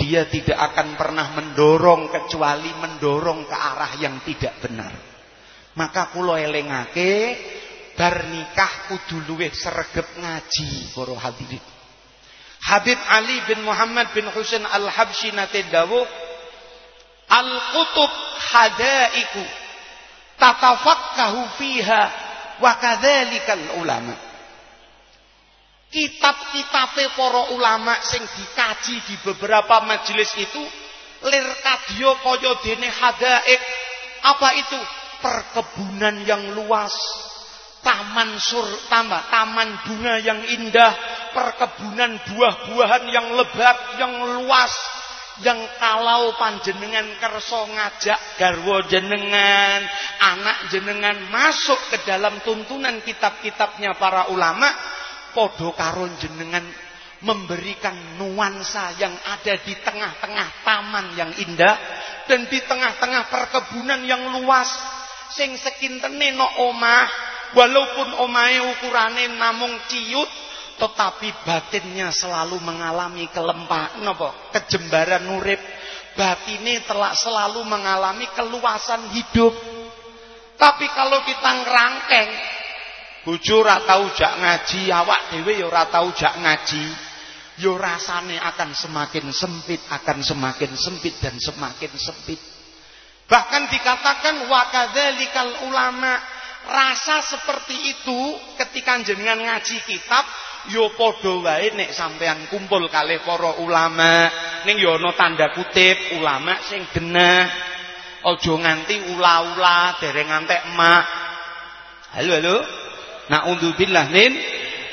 dia tidak akan pernah mendorong kecuali mendorong ke arah yang tidak benar. Maka kula elengake bar nikah kudu luwih sregep ngaji para hadirin. Habib Ali bin Muhammad bin Husain Al-Habsyi nate dawuh Al-kutub hadaiku tatafakkahu fiha wa kadzalikal ulama. Kitab-kitabe para ulama sing dikaji di beberapa majelis itu lir kadya kaya dene hadaik. Apa itu? Perkebunan yang luas, taman sur tambah taman bunga yang indah, perkebunan buah-buahan yang lebat, yang luas, yang kalau panjenengan kerso ngajak garwo jenengan, anak jenengan masuk ke dalam tuntunan kitab-kitabnya para ulama, podo karon jenengan memberikan nuansa yang ada di tengah-tengah taman yang indah dan di tengah-tengah perkebunan yang luas. Sing sekintene no omah Walaupun omahe ukurane namung ciut tetapi batinnya selalu mengalami kelempaan apa kejembaran nurip batine telah selalu mengalami keluasan hidup. Tapi kalau kita ngerangkeng bojo ora tau jak ngaji awak dhewe ya ora tau jak ngaji ya rasane akan semakin sempit akan semakin sempit dan semakin sempit. Bahkan dikatakan wa kadzalikal ulama Rasa seperti itu ketika jenengan ngaji kitab yo padha wae nek sampean kumpul kalih para ulama. Ning yo ana tanda kutip ulama sing genah. Aja nganti ula-ula dereng ngantek emak. Halo halo. Naudzubillah min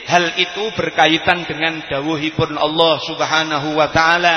hal itu berkaitan dengan dawuhipun Allah Subhanahu wa taala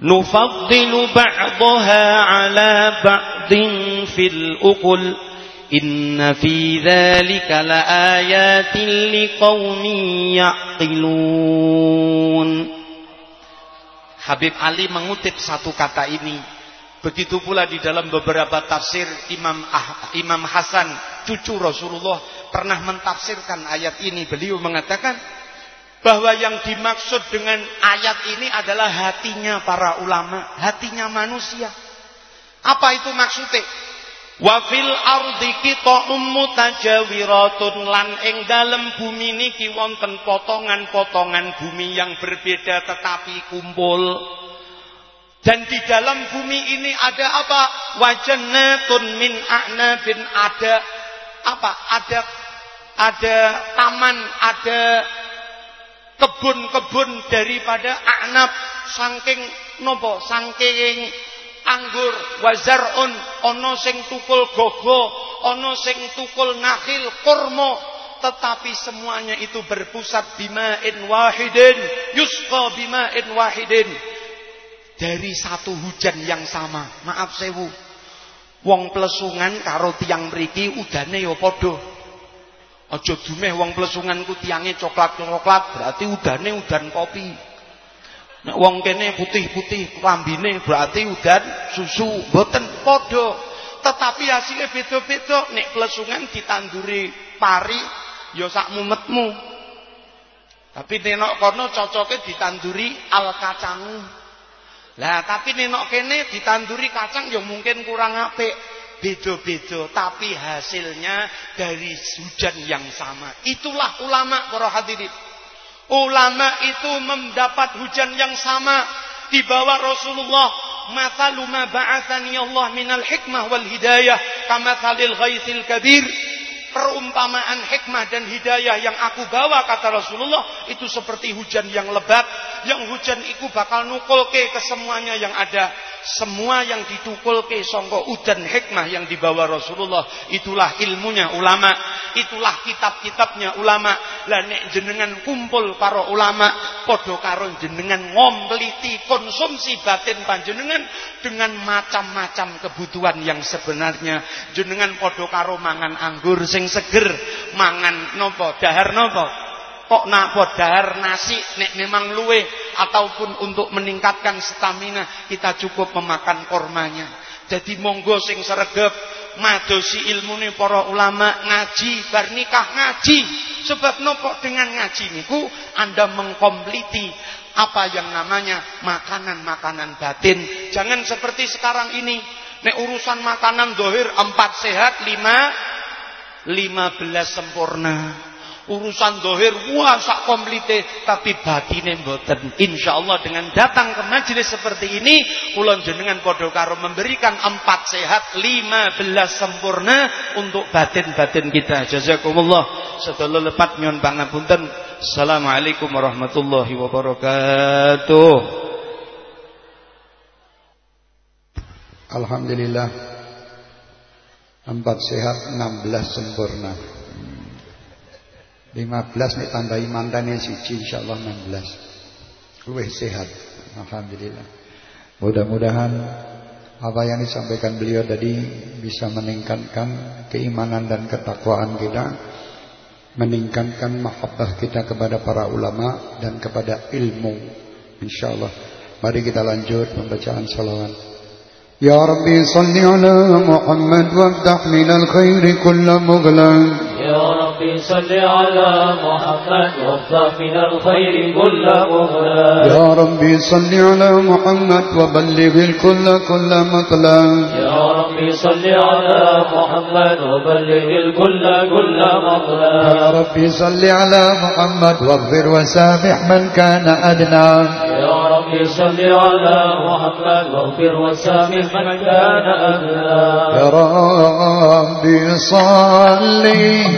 نفضل بعضها على بعض في الأقل إن في ذلك لآيات لقوم يعقلون Habib Ali mengutip satu kata ini. Begitu pula di dalam beberapa tafsir Imam ah, Imam Hasan cucu Rasulullah pernah mentafsirkan ayat ini. Beliau mengatakan bahwa yang dimaksud dengan ayat ini adalah hatinya para ulama, hatinya manusia. Apa itu maksudnya? Wa fil ardi qita'um mutajawiratun lan ing dalem bumi niki wonten potongan-potongan bumi yang berbeda tetapi kumpul. Dan di dalam bumi ini ada apa? Wajannatun min a'nabin ada apa? Ada ada taman, ada kebun-kebun daripada aknab saking nopo saking anggur wazarun ono sing tukul gogo ono sing tukul nakhil kurma tetapi semuanya itu berpusat bima'in wahidin yusqa bima'in wahidin. Dari satu hujan yang sama maaf sewu wong plesungan karo tiang mriki udane ya padha Aja dumeh wong plesunganku tiange coklat-coklat berarti udane udan kopi. Nek wong kene putih-putih lambine berarti udan susu, boten padha. Tetapi hasilnya beda-beda. Nek plesungan ditanduri pari ya sak mumetmu. Tapi nenok kono cocoknya ditanduri al kacangu. Lah tapi nenok kene ditanduri kacang ya mungkin kurang apik beda-beda tapi hasilnya dari hujan yang sama. Itulah ulama para hadirin. Ulama itu mendapat hujan yang sama di bawah Rasulullah. Mathalu ma ba'athani Allah minal hikmah wal hidayah kamathalil ghaisil kabir. Perumpamaan hikmah dan hidayah yang aku bawa kata Rasulullah itu seperti hujan yang lebat yang hujan itu bakal nukul ke kesemuanya yang ada. Semua yang ditukul ke songko udan hikmah yang dibawa Rasulullah itulah ilmunya ulama itulah kitab-kitabnya ulama. Lah nek jenengan kumpul para ulama podo karo jenengan ngompliti konsumsi batin panjenengan dengan macam-macam kebutuhan yang sebenarnya. Jenengan podo karo mangan anggur sing seger. Mangan nopo? Dahar nopo? Kok nak dahar nasi nek memang luwe ataupun untuk meningkatkan stamina kita cukup memakan kormanya. Jadi monggo sing sregep madosi ilmune para ulama ngaji bar nikah ngaji. Sebab nopo dengan ngaji niku Anda mengkompliti apa yang namanya makanan-makanan batin. Jangan seperti sekarang ini nek urusan makanan dohir empat sehat lima lima belas sempurna. Urusan dohir wah sak komplite. Tapi batine mboten. Insyaallah dengan datang ke majelis seperti ini ulun jenengan padha karo memberikan empat sehat lima belas sempurna untuk batin-batin kita. Jazakumullah. Sedaya lepat nyon pangapunten. Assalamualaikum warahmatullahi wabarakatuh. Alhamdulillah empat sehat enam belas sempurna 15 nih tambahi mantane siji insyaallah 16. Luwih sehat. Alhamdulillah. Mudah-mudahan apa yang disampaikan beliau tadi bisa meningkatkan keimanan dan ketakwaan kita, meningkatkan mahabbah kita kepada para ulama dan kepada ilmu. Insyaallah. Mari kita lanjut pembacaan salawat. يا ربي صل على محمد وافتح من الخير كل مغلق. يا رب ربي صل على محمد وابدا من الخير كل مغلا يا ربي صل على محمد وبلغ الكل كل مقلا يا ربي صل على محمد وبلغ الكل كل مقلا يا ربي صل على محمد واغفر وسامح من كان أدنى. يا ربي صل على محمد واغفر وسامح من كان أدنى. يا ربي صلي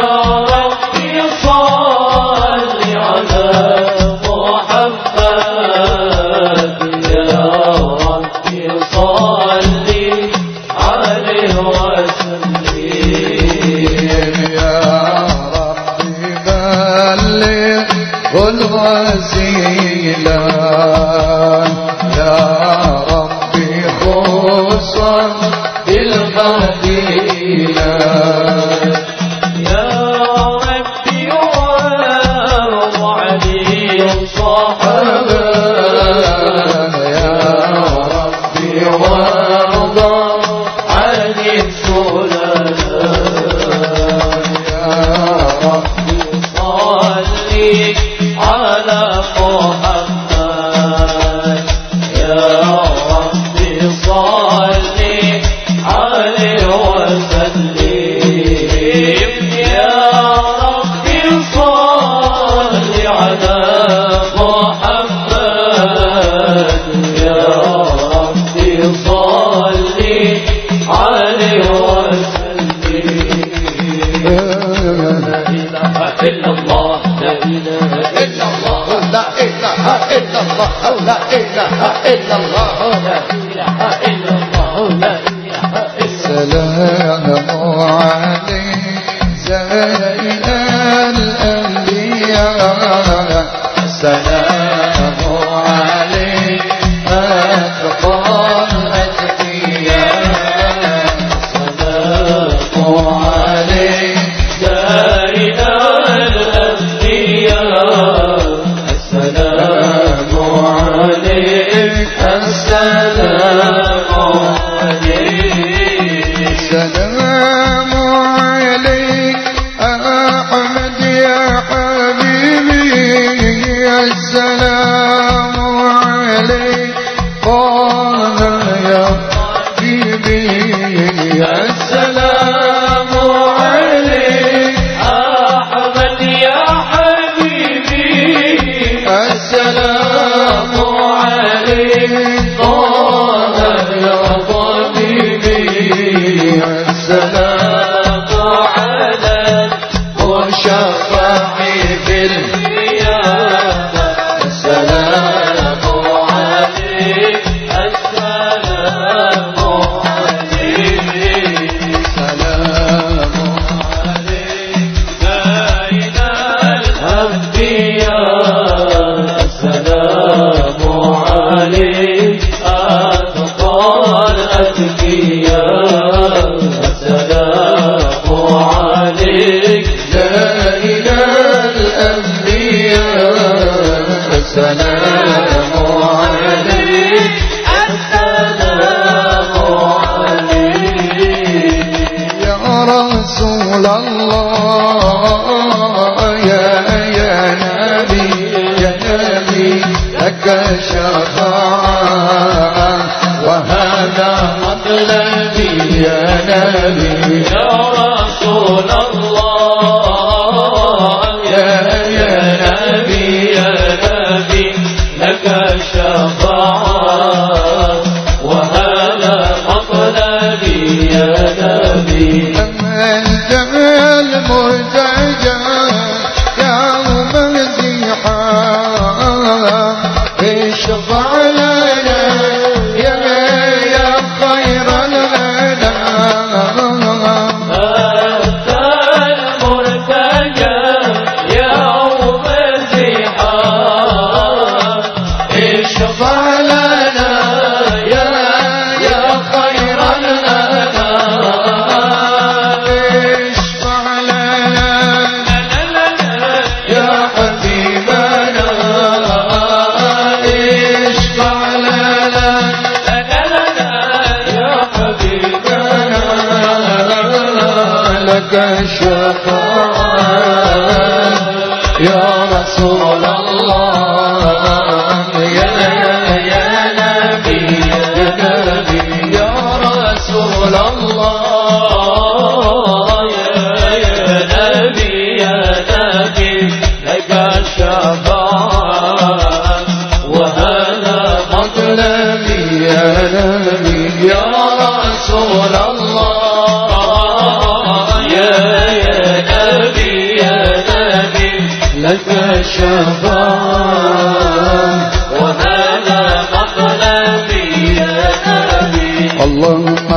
voz الله لا إله إلا الله لا إله إلا الله لا السلام عليك زين الأنبياء السلام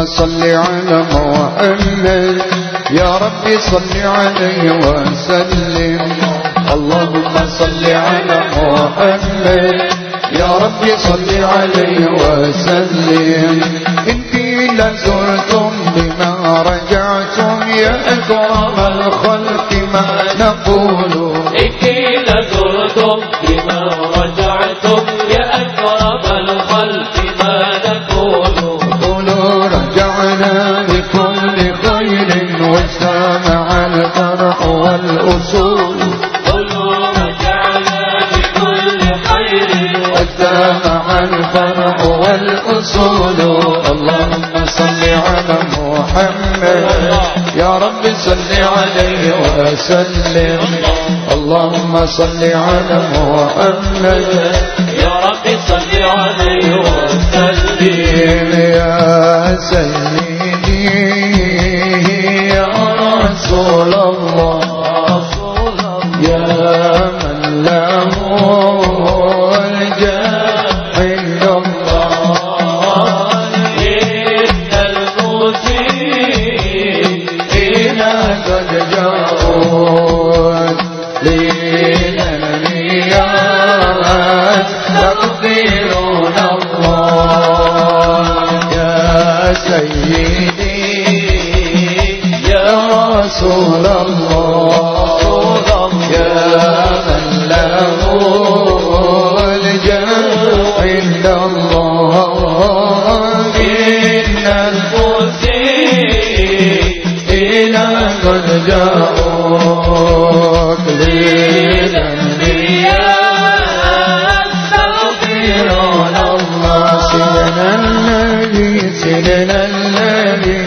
صل على محمد. يا ربي صل عليه وسلم. اللهم صل على محمد. يا ربي صل عليه وسلم. إن قيل زرتم بما رجعتم يا أكرم الخلق ما نقول محمد. يا رب صل عليه وسلم. اللهم صل على محمد. يا رب صل عليه وسلم. يا سيدي يا رسول الله رسول الله يا من له الجاه عند الله. إن المسيء إلى قد جاءوك للأنبياء يستغفرون الله. سيدنا النبي سيدنا النبي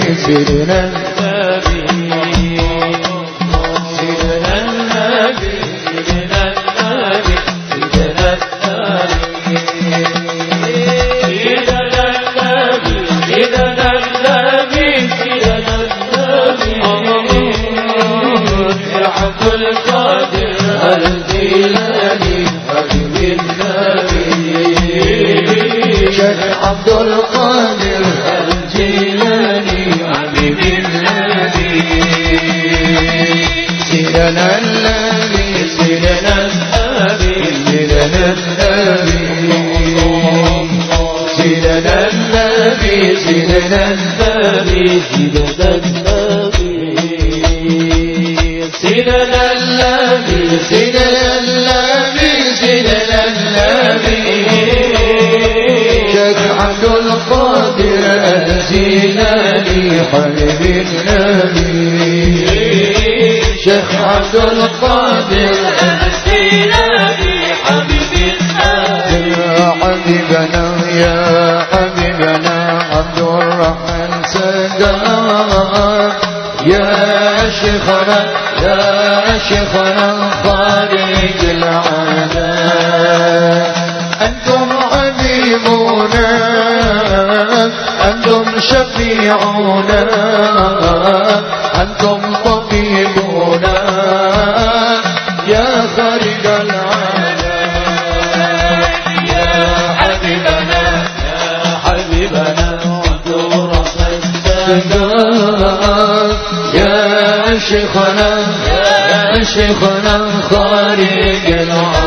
حبيب النبي شيخ عبد القادر الجيلاني حبيب النبي يا حبيبنا يا حبيبنا عبد الرحمن سقاف يا شيخنا يا شيخنا خارج العالم شفيعنا أنتم طبيبنا يا خارج العالم يا حبيبنا يا حبيبنا السقاف يا شيخنا يا شيخنا خارج العالم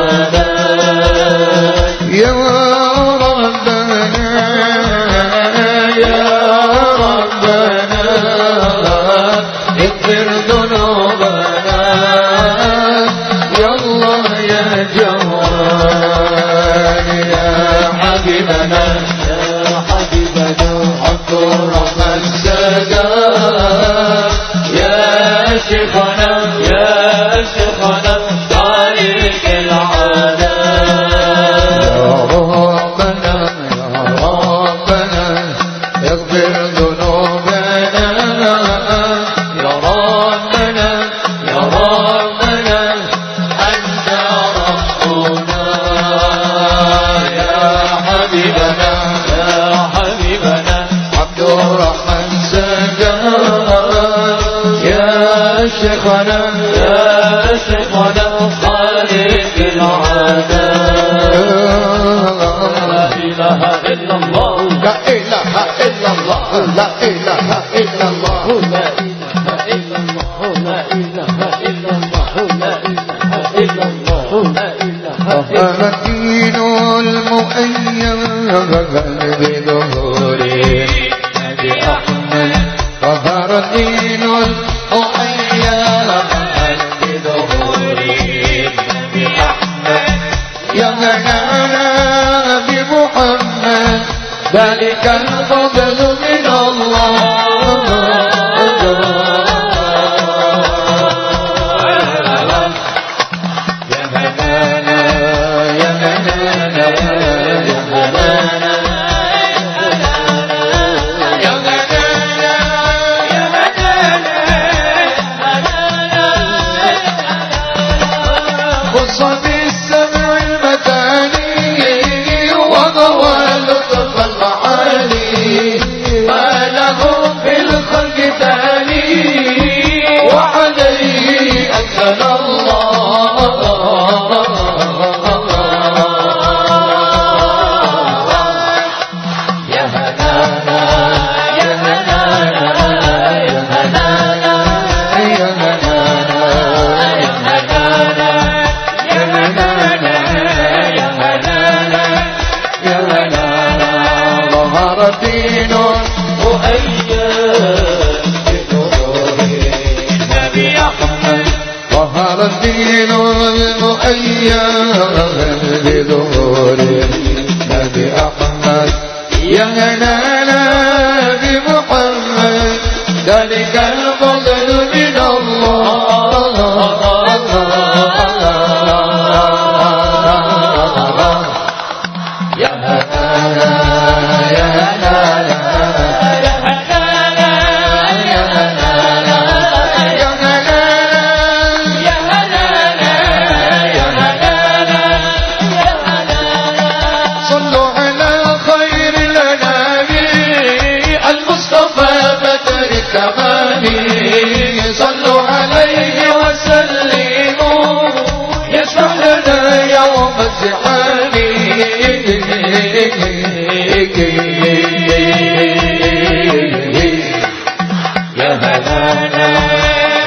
ذلك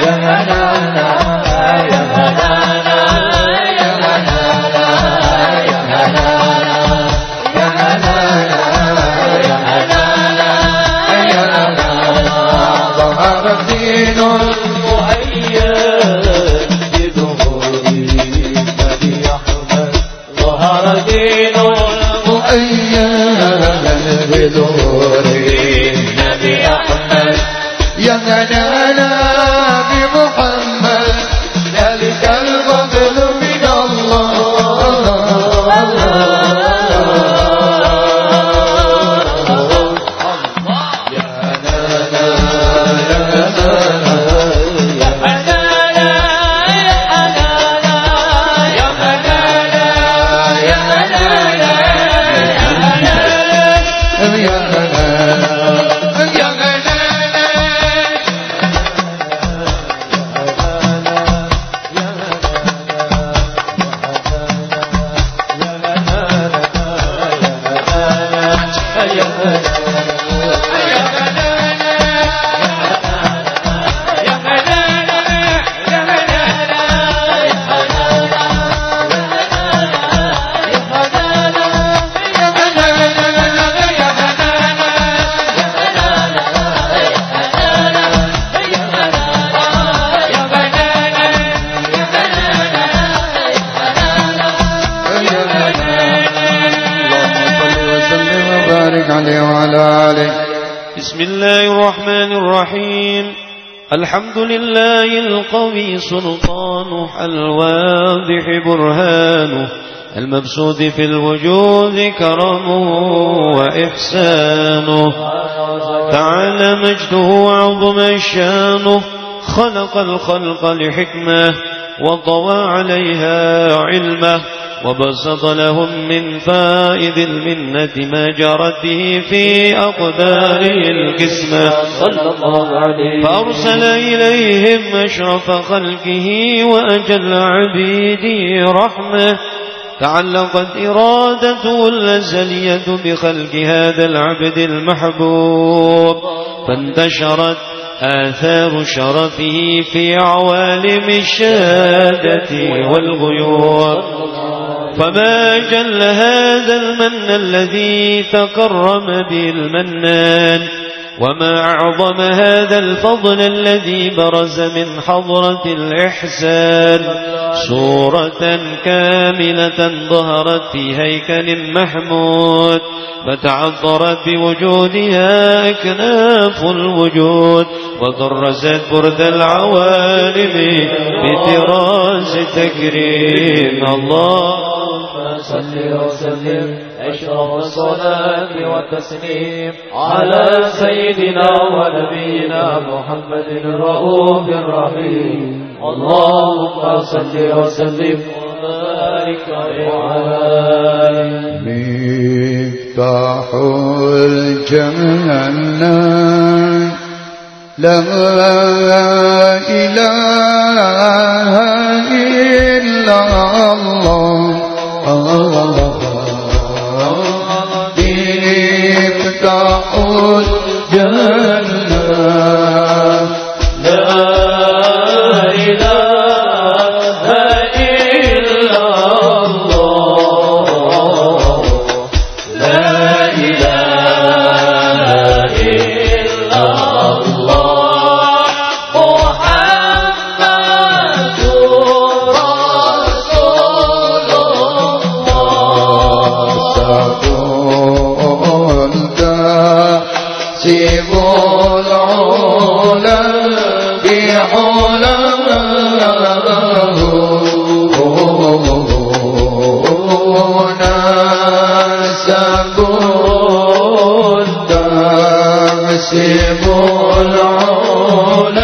Gahana الحمد لله القوي سلطانه الواضح برهانه المبسوط في الوجود كرمه وإحسانه. تعالى مجده وعظم شانه خلق الخلق لحكمه وضوى عليها علمه. وبسط لهم من فائد المنة ما جرت به في أقداره القسمة. صلى الله عليه فأرسل إليهم أشرف خلقه وأجل عبيده رحمة. تعلقت إرادته الأزلية بخلق هذا العبد المحبوب. فانتشرت آثار شرفه في عوالم الشهادة والغيور فما جل هذا المن الذي تكرم به المنان وما أعظم هذا الفضل الذي برز من حضرة الإحسان صورة كاملة ظهرت في هيكل محمود فتعطرت بوجودها أكناف الوجود وطرزت برد العوالم بطراز تكريم الله صل وسلم أشرف الصلاة والتسليم على سيدنا ونبينا محمد الرؤوف الرحيم. اللهم صل وسلم وبارك عليه. مفتاح الجنة لا إله إلا الله. دیوتا اور جن سے بولا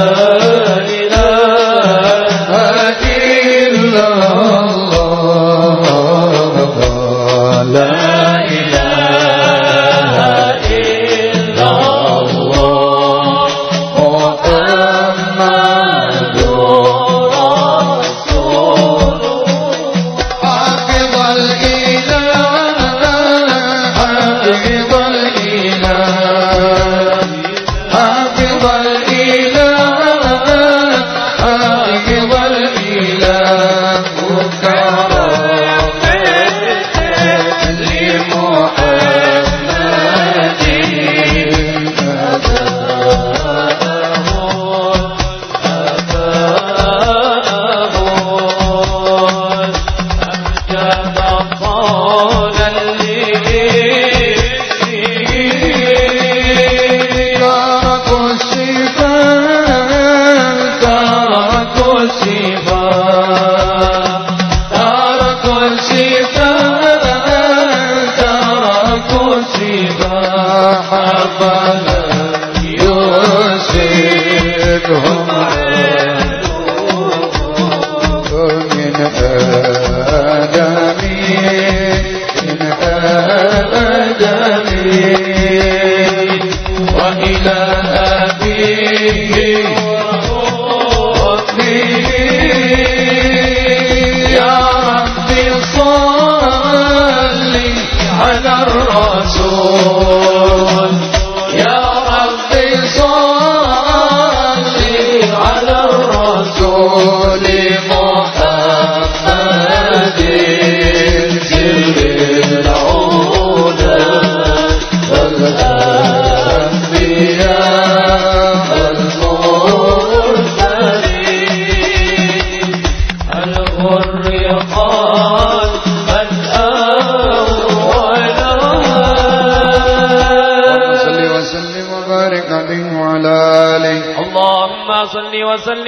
Allah.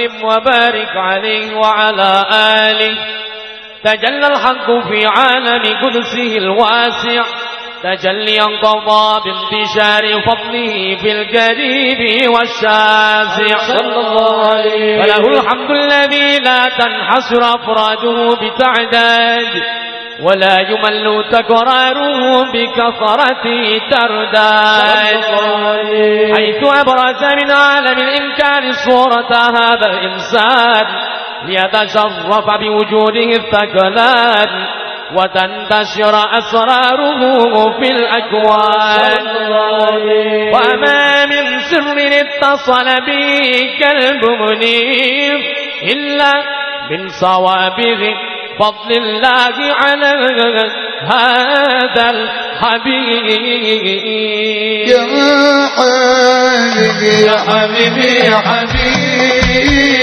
وسلم وبارك عليه وعلى آله. تجلى الحق في عالم قدسه الواسع. تجليا قضى بانتشار فضله في القريب والشاسع. صلى الله عليه فله الحمد الذي لا تنحصر أفراده بتعداد. ولا يمل تكراره بكثرة ترداد. حيث أبرز من عالم الإنكار صورة هذا الإنسان ليتشرف بوجوده الثقلان وتنتشر أسراره في الأكوان. وما من سر اتصل به كلب منير إلا من صوابغ فضل الله على هذا الحبيب. يا حبيبي يا حبيبي يا حبيبي.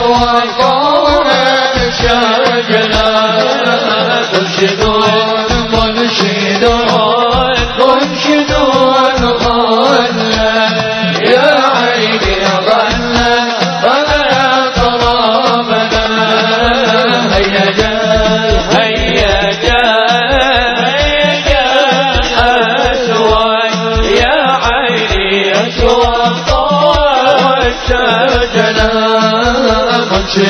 go on, Czy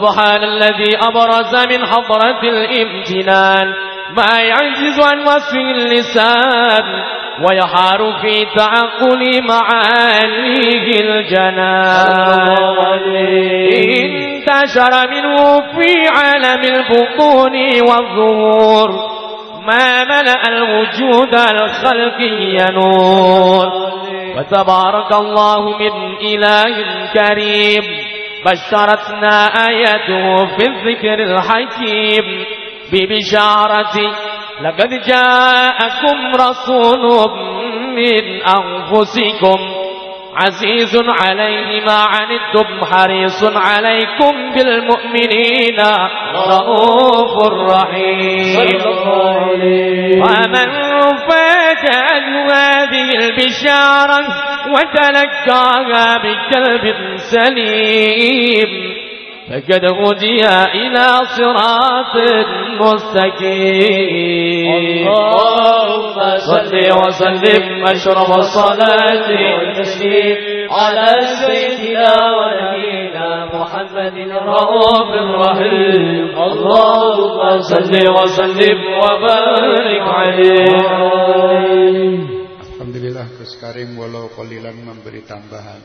فسبحان الذي أبرز من حضرة الإمتنان. ما يعجز عن وصف اللسان ويحار في تعقل معانيه الجنان. انتشر منه في عالم البطون والظهور ما ملأ الوجود الخلقي نور وتبارك الله من إله كريم. بشرتنا آياته في الذكر الحكيم ببشارة لقد جاءكم رسول من أنفسكم عزيز عليه ما عنتم حريص عليكم بالمؤمنين رؤوف رحيم. ومن فاجأه هذه البشارة وتلقاها بقلب سليم. فقد هدي إلى صراط مستقيم. اللهم صل وسلم أشرف الصلاة والتسليم على سيدنا ونبينا محمد الرؤوف الرحيم. اللهم صل وسلم وبارك عليه. Alhamdulillah Gus Karim walau qalilan memberi tambahan.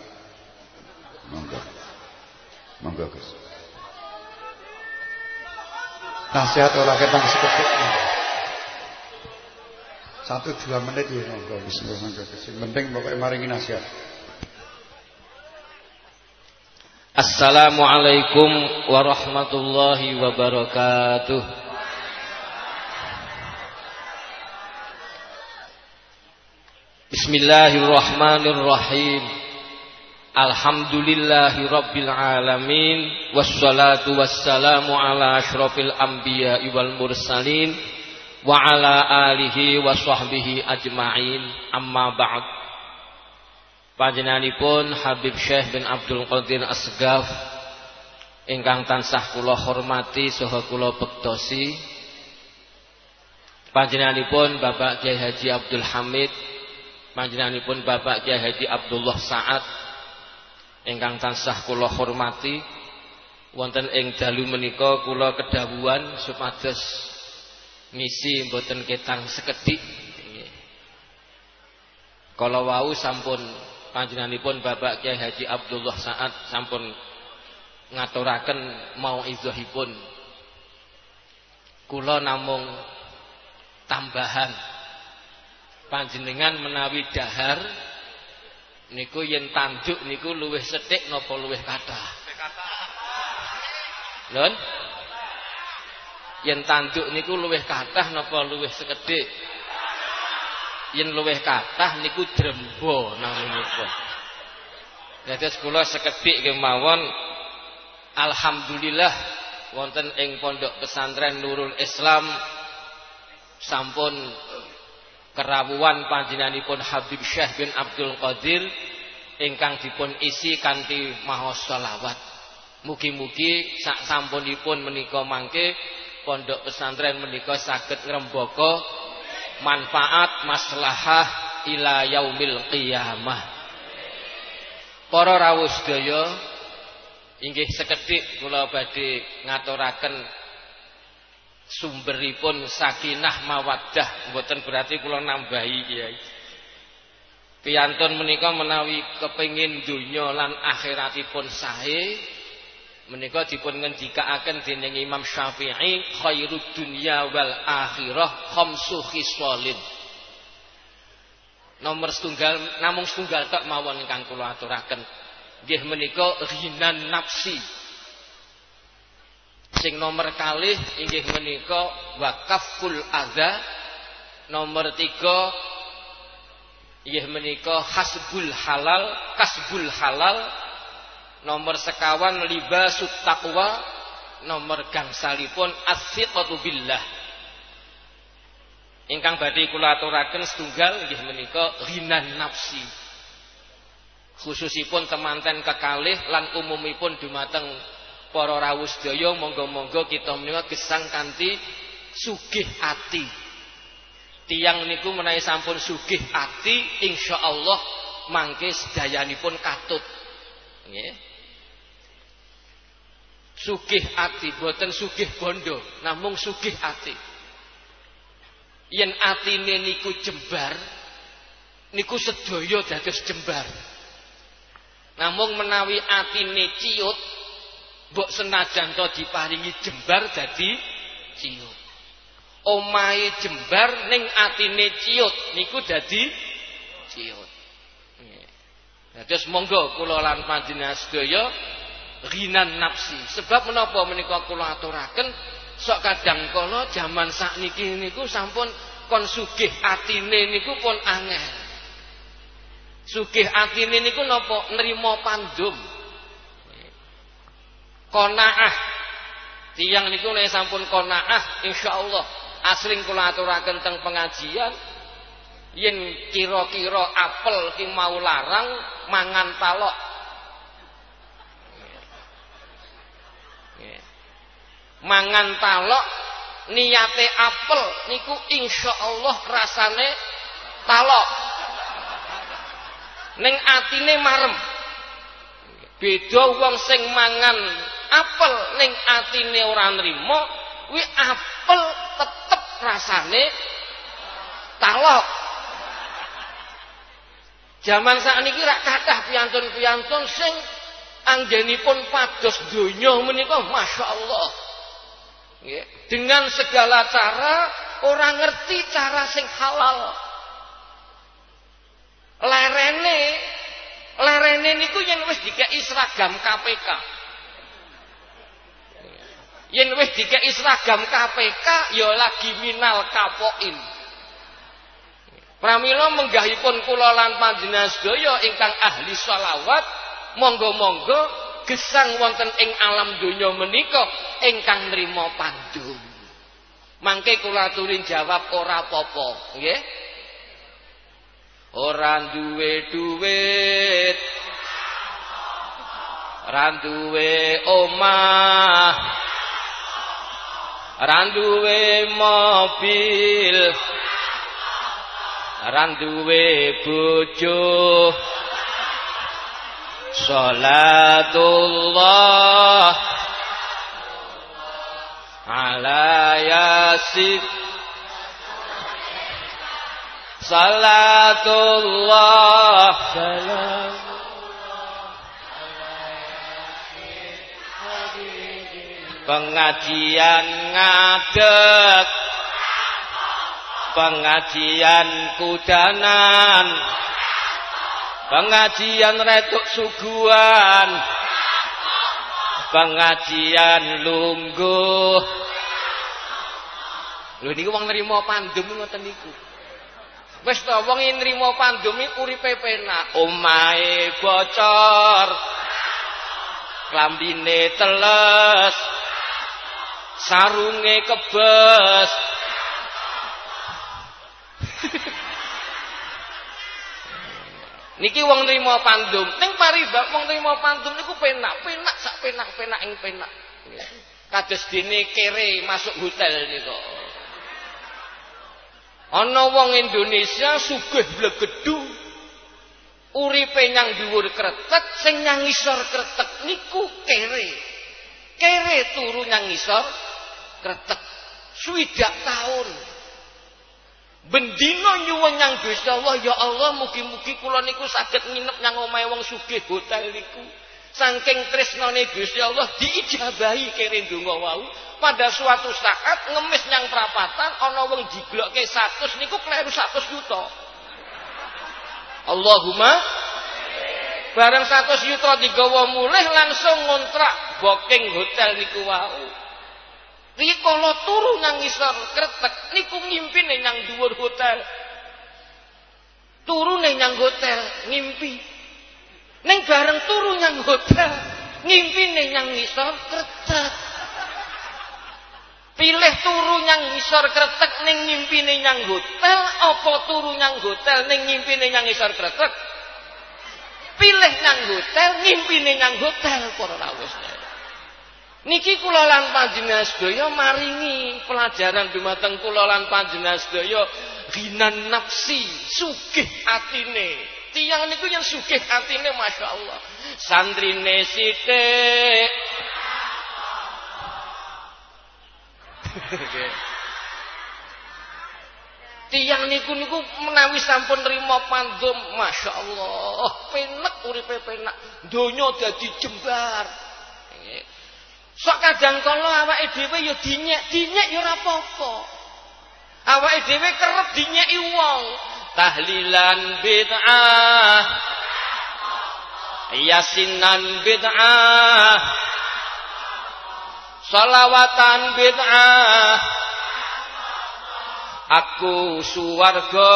Monggo. Monggo Gus. Nasihat orang ketang seketik. Satu dua menit ya monggo bismillah monggo Gus. Penting pokoknya maringi nasihat. Assalamualaikum warahmatullahi wabarakatuh. Bismillahirrahmanirrahim. Alhamdulillahi rabbil alamin wassalatu wassalamu ala asyrafil anbiya'i wal mursalin wa ala alihi wa sahbihi ajma'in amma ba'd. Panjenenganipun Habib Syekh bin Abdul Qadir Asgaf ingkang tansah kula hormati saha kula bektosi. Panjenenganipun Bapak Kiai Haji Abdul Hamid, panjenenganipun Bapak Kiai Haji Abdullah Saad ingkang tansah kula hormati wonten ing dalu menika kula kedhawuhan supados ngisi mboten ketang sekedhik. Kala wau sampun panjenenganipun Bapak Kiai Haji Abdullah Saad sampun ngaturaken mauizahipun. Kula namung tambahan panjenengan menawi dahar niku yen tanduk niku luwih sethik napa luwih kathah? Lho? Yen tanduk niku luwih kathah napa luwih sekedhik? yen luwih kathah niku drembo namunipun. Dados kula sekedhik kemawon alhamdulillah wonten ing pondok pesantren Nurul Islam sampun kerawuhan panjenenganipun Habib Syekh bin Abdul Qadir ingkang dipun isi kanthi maha selawat. Mugi-mugi sak sampunipun menika mangke pondok pesantren menika saged ngrembaka manfaat maslahah ila yaumil qiyamah. Para rawuh sedaya inggih sekedhik kula badhe ngaturaken sumberipun sakinah mawaddah mboten berarti kula nambahi Kiai. Piyantun menika menawi kepengin donya lan akhiratipun sae menika dipun ngendikaaken dening Imam Syafi'i khairud dunya wal akhirah khamsu khisalin. Nomor setunggal namung setunggal tok mawon ingkang kula aturaken. Nggih menika ghinan nafsi. Sing nomor kalih inggih menika wakaful adza. Nomor tiga inggih menika hasbul halal, kasbul halal. Nomor sekawan libasut taqwa. Nomor gangsalipun as-siqatu billah. Ingkang badhe kula aturaken setunggal nggih menika ghinan nafsi. Khususipun temanten kekalih lan umumipun dumateng para rawuh sedaya monggo-monggo kita menika gesang kanthi sugih ati. Tiang niku menawi sampun sugih ati insyaallah mangke sedayanipun katut. Nggih. Sugih ati boten sugih bondo namung sugih ati. Yen atine niku jembar niku sedaya dados jembar. Namung menawi atine ciut mbok senajan to diparingi jembar dadi ciut omahe jembar ning atine ciut niku dadi ciut. Terus monggo kula lan panjenengan sedaya rinan nafsi. Sebab menapa menika kula aturaken sok kadang kala jaman sakniki niku sampun kon sugih atine niku pun angel. Sugih atine niku napa nrimo pandum. Konaah Tiang niku nek sampun konaah insyaallah. Asring kula aturaken teng pengajian. Yen kira-kira apel ki mau larang mangan talok. Mangan talok niate apel niku insyaallah rasane talok. Ning atine marem. Beda wong sing mangan apel ning atine ora nrimo kuwi apel tetep rasane talok. Zaman sakniki rak kathah piantun-piantun sing anggenipun pados donya menika masyaallah. Nggih, dengan segala cara orang ngerti cara sing halal. Lerene lerene niku yen wis dikeki seragam KPK. Yen wis dikeki seragam KPK ya lagi minal kapoin. Pramila menggahipun kula lan panjenengan sedaya ingkang ahli shalawat, monggo-monggo gesang wonten ing alam donya menika ingkang nrimo pandum. Mangke kula turin jawab ora apa-apa, nggih. Ora duwe duwit. Ora duwe omah. Randuwe mobil. Randuwe bojo. Salatullah. Ala yasin salatullah. Salam pengajian ngadeg. Pengajian kudanan. Pengajian retuk suguhan. Pengajian lungguh. Lho niku wong nrimo pandum ngoten niku. Wis to wong nrimo pandum iku uripe penak. Omahe bocor. Klambine teles sarunge kebes Niki wong nrimo pandum, ning paribak wong nrimo pandum niku penak, penak sak penak-penak ing penak. Kados dene kere masuk hotel niku. Ana wong Indonesia sugih blegedu. Uripe nyang dhuwur kretek, sing nyang ngisor kretek niku kere. Kere turu nyang ngisor kretek. Swidak tahun. Bendino nyuwun nyang Gusti Allah ya Allah mugi-mugi kula niku saged nginep nyang omahe wong sugih hotel niku. Saking tresnane Gusti Allah diijabahi kere donga wau. Pada suatu saat ngemis nyang prapatan ana wong jiglokke 100 niku kleru 100 juta. Allahumma bareng 100 juta digawa mulih langsung ngontrak booking hotel niku wau Rikala turu nang ngisor kretek niku ngimpine nang dhuwur hotel. Turune nang hotel ngimpi. Ning bareng turu nang hotel ngimpine nang ngisor kretek. Pilih turu nang ngisor kretek ning ngimpine nang hotel apa turu nang hotel ning ngimpine nang ngisor kretek? Pilih nang hotel ngimpine nang hotel para rawuh. Niki kula lan panjenengan sedaya maringi pelajaran dumateng kula lan panjenengan sedaya ginan nafsi sugih atine. Tiang niku yang sugih atine Masya Allah. Santrine sithik Tiang niku niku menawi sampun nrimo pandum, Masya Allah, penek uripe penak, donya dadi jembar. Sok kadang kala awake dhewe ya dinyek, dinyek ya ora apa-apa. Awake dhewe kerep dinyeki wong. Tahlilan bid'ah. Yasinan bid'ah. Salawatan bid'ah. Aku suwarga.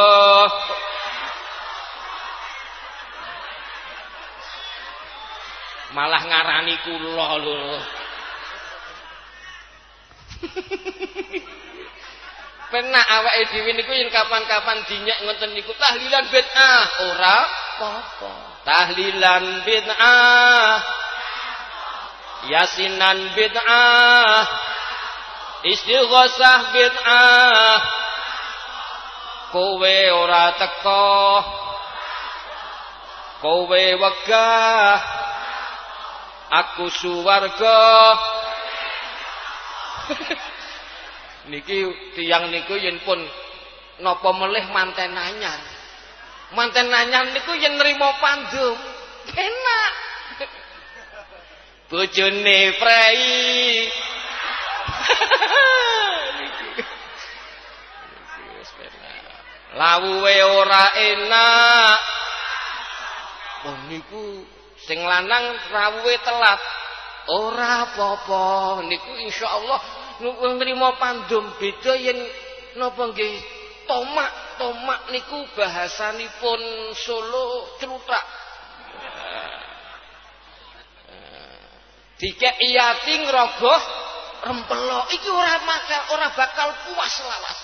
Malah ngarani kula lho. Penak awake dhewe niku yen kapan-kapan dinyek ngoten niku tahlilan bid'ah, ora apa-apa. Tahlilan bid'ah. Yasinan bid'ah. Istighosah bid'ah. Kowe ora teko. Kowe wegah. Aku suwarga. niki tiang niku yen pun napa melih manten anyar. Manten anyar niku yen nrimo pandum, enak. Bojone prei. Lawuhe ora enak. Oh niku sing lanang rawuhe telat. Ora apa-apa. Niku insyaallah nrimo pandum beda yen napa nggih? Tomak tomak niku bahasanipun Solo celutak. Dikek iyati ngrogoh rempelo iki ora bakal ora bakal puas lawas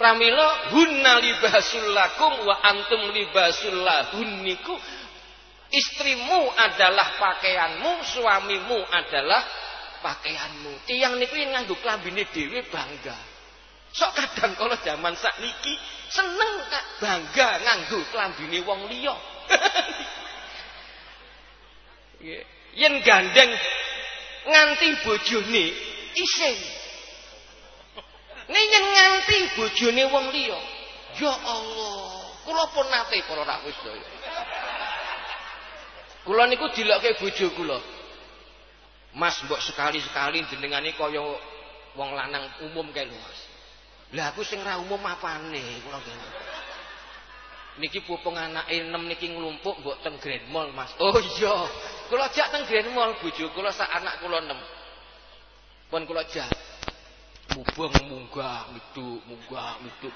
Pramila hunna libasul lakum wa antum libasul lahun niku istrimu adalah pakaianmu suamimu adalah pakaianmu. Tiang niku yang nganggo klambine dhewe bangga. Sok kadang kalau zaman sakniki seneng kak bangga nganggo klambine wong liya. Yen gandeng nganti bojone isin. Nek yen nganti bojone wong liya, ya Allah, kula pun nate para rawuh sedaya. Kula niku dilokke bojo kula. Mas mbok sekali-sekali jenengane kaya wong lanang umum kae lho Mas. Lah aku sing ra umum apane kula kene. Niki pupung anake enem niki nglumpuk mbok teng Grand Mall Mas. Oh iya. Kula jak teng Grand Mall bojo kula sak anak kula enem. Pun kula jak. Mubeng munggah mitu munggah mitu.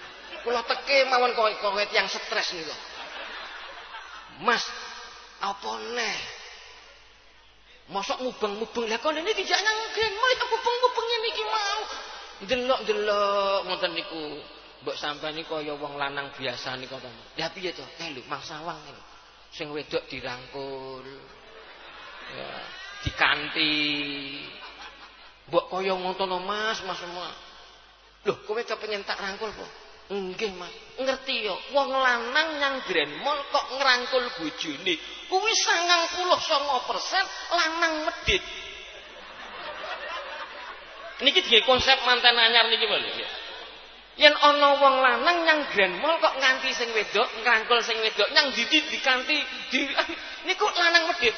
Kula teke mawon kowe yang stres niku. Mas, apa neh? Mosok mubeng-mubeng lah kon ini tidak nyanggen mulai mubeng-mubeng niki mau. Delok-delok ngoten niku. Mbok sampani kaya wong lanang biasa niku to. Lah piye to? Eh lho niku. Sing wedok dirangkul. Ya, dikanti. Mbok kaya ngono Mas, Mas semua. Loh, kowe kepengin tak rangkul po? Nggih, Mas. Ngerti ya, wong lanang nyang Grand Mall kok ngrangkul bojone. Kuwi 99% lanang medhit. Niki digawe konsep mantan anyar niki lho. Yen ana wong lanang nyang Grand Mall kok nganti sing wedok, ngrangkul sing wedok, nyang didi dikanti di niku lanang medhit.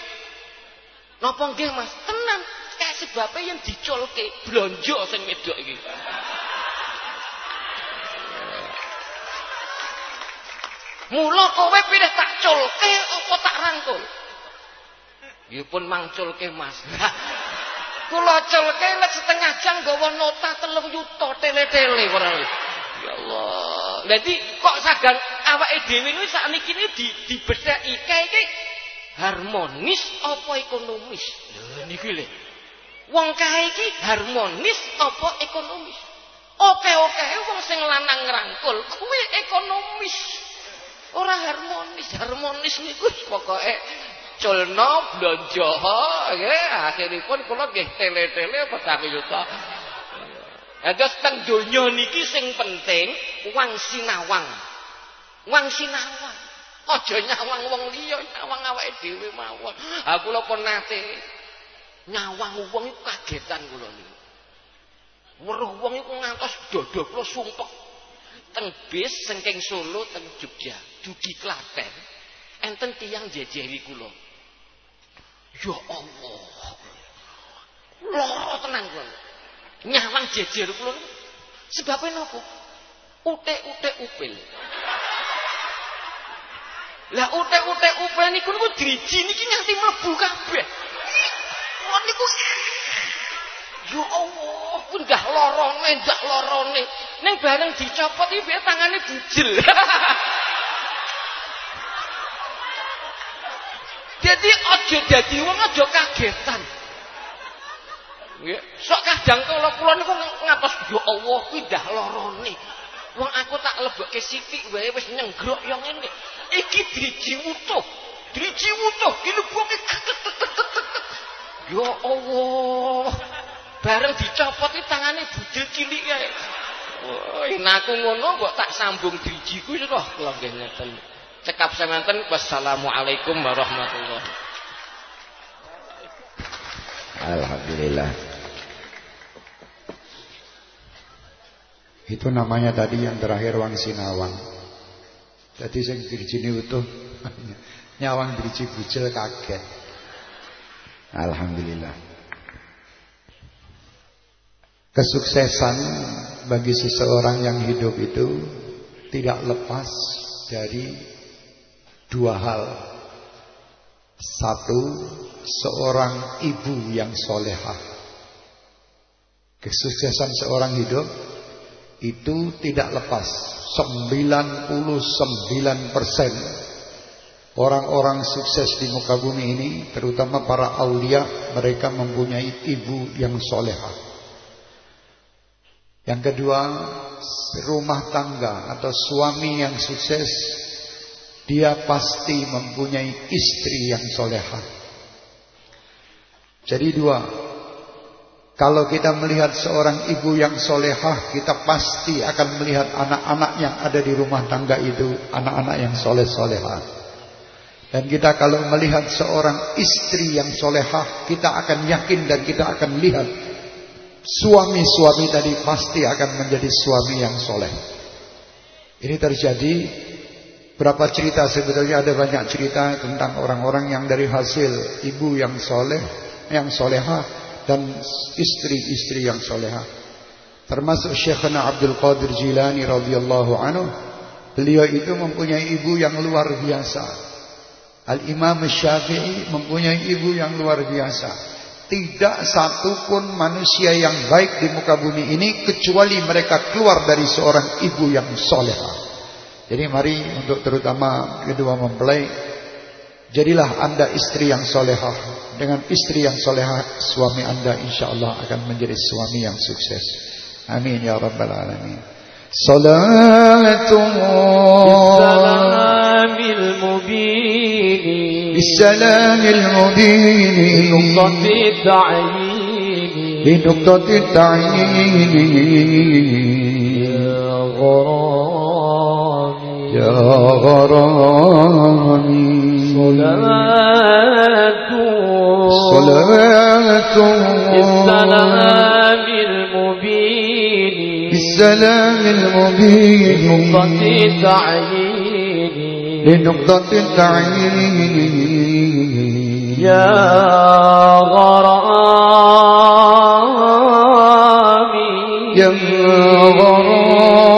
Napa nggih, Mas? Tenan. Kayak sebabnya yang dicolke blonjo sing wedok iki. Mula kowe pilih tak culke apa tak rangkul? Ya pun mangculke Mas. Kula culke nek setengah jam gawa nota telung yuta tele-tele ora. Ya Allah. Dadi kok sagan awake dhewe niku sakniki di dibetheki iki harmonis apa ekonomis? Lho niki lho. Wong kae iki harmonis apa ekonomis? Oke-oke wong sing lanang ngrangkul kuwi ekonomis. ora harmonis harmonis niku pokoke culno blonjo nggih akhiripun kula nggih tele-tele petang yuta Ada teng donya niki sing penting wang sinawang. Wang sinawang. Aja nyawang wong liya, nyawang awake dhewe mawon. Ha kula pun nate nyawang wong iku kagetan kula niku. Weruh wong iku ngantos dada kula sumpek. Teng bis sengking Solo teng Jogja, Dugi Klaten. Enten tiyang jejeri kula. Ya Allah. Lara tenan kula. Nyawang jejer kula niku. Sebabe napa? Utek-utek upil. Lah utek-utek upil niku niku driji niki nganti mlebu kabeh. Kula niku Ya Allah, enggak lorone, enggak lorone. Ning bareng dicopot iki biar tangane bujel. Jadi aja dadi wong aja kagetan. Nggih, sok kadang kala kula niku ngatos ya Allah kuwi ndah lorone. Wong aku tak lebokke sithik wae wis nyenggrok yo ngene. Iki driji utuh. Driji utuh dilebokke. Ya Allah. Bareng dicopot iki tangane bujil cilik kae. Wah, aku ngono kok tak sambung drijiku kula nggih ngeten. Cekap semanten wassalamualaikum warahmatullahi Alhamdulillah. Itu namanya tadi yang terakhir wang sinawang. Jadi sing dirjini utuh nyawang dirji bujel kaget. Alhamdulillah. Kesuksesan bagi seseorang yang hidup itu tidak lepas dari dua hal. Satu, seorang ibu yang solehah. Kesuksesan seorang hidup itu tidak lepas. 99% orang-orang sukses di muka bumi ini, terutama para aulia, mereka mempunyai ibu yang solehah. Yang kedua, rumah tangga atau suami yang sukses dia pasti mempunyai istri yang soleha. Jadi dua, kalau kita melihat seorang ibu yang solehah, kita pasti akan melihat anak-anak yang ada di rumah tangga itu, anak-anak yang soleh soleha. Dan kita kalau melihat seorang istri yang solehah, kita akan yakin dan kita akan lihat suami-suami tadi pasti akan menjadi suami yang soleh. Ini terjadi Berapa cerita sebetulnya ada banyak cerita tentang orang-orang yang dari hasil ibu yang soleh, yang soleha dan istri-istri yang soleha. Termasuk Syekhana Abdul Qadir Jilani radhiyallahu anhu, beliau itu mempunyai ibu yang luar biasa. Al Imam Syafi'i mempunyai ibu yang luar biasa. Tidak satu pun manusia yang baik di muka bumi ini kecuali mereka keluar dari seorang ibu yang soleha. Jadi mari untuk terutama kedua mempelai Jadilah anda istri yang solehah Dengan istri yang solehah Suami anda insya Allah akan menjadi suami yang sukses Amin ya Rabbal Alamin Salatu Bisalamil بالسلام المبين. نقطة التعيين بنقطة التعيين يا غرامي. يا غرامي صلاة صلاة بالسلام المبين. بالسلام المبين نقطة التعيين لنقطة التعيين يا غرامي. يا غرامي.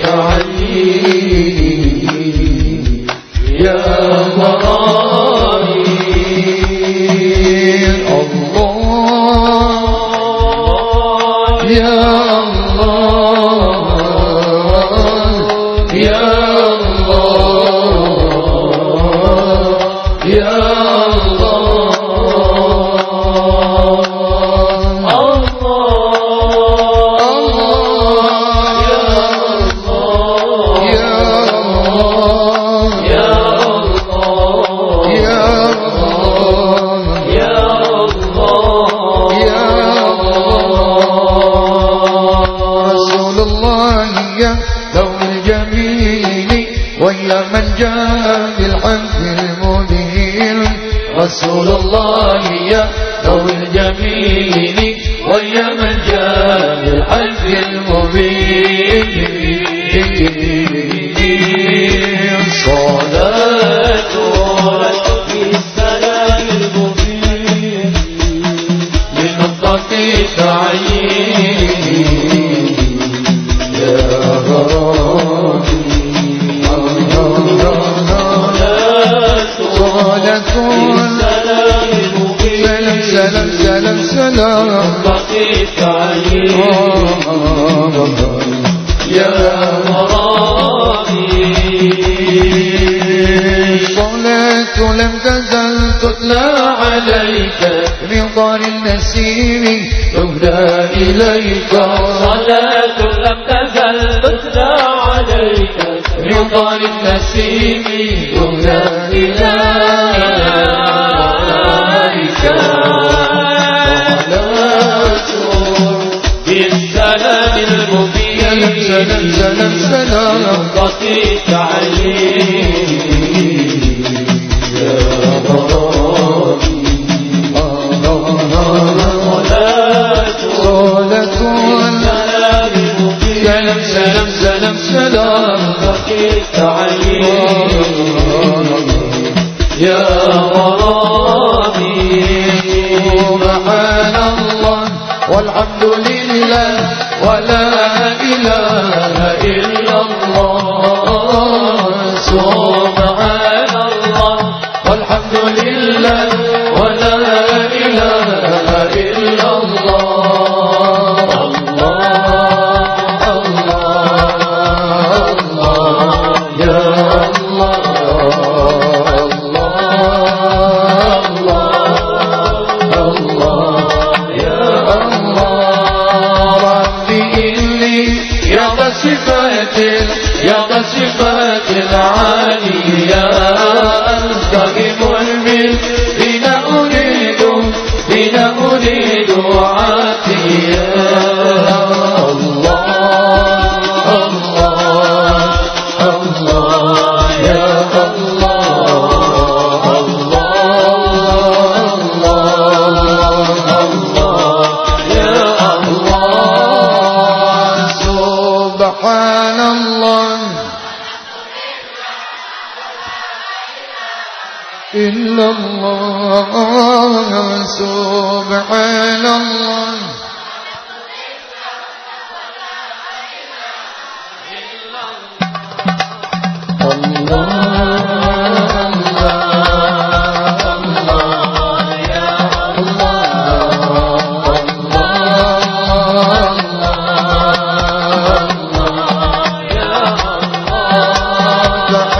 God. الله يا يا مراني صلاة لم تزل تتلى عليك. رضا للنسيم تهدى إليك. صلاة لم تزل تتلى عليك. رضا للنسيم تهدى إليك. سلام سلام بطيت عليك يا رباني صلاة سلام سلام سلام سلام بقيت عليك يا غرامي سبحان الله والحمد لله ولا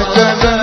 Yeah.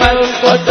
من قد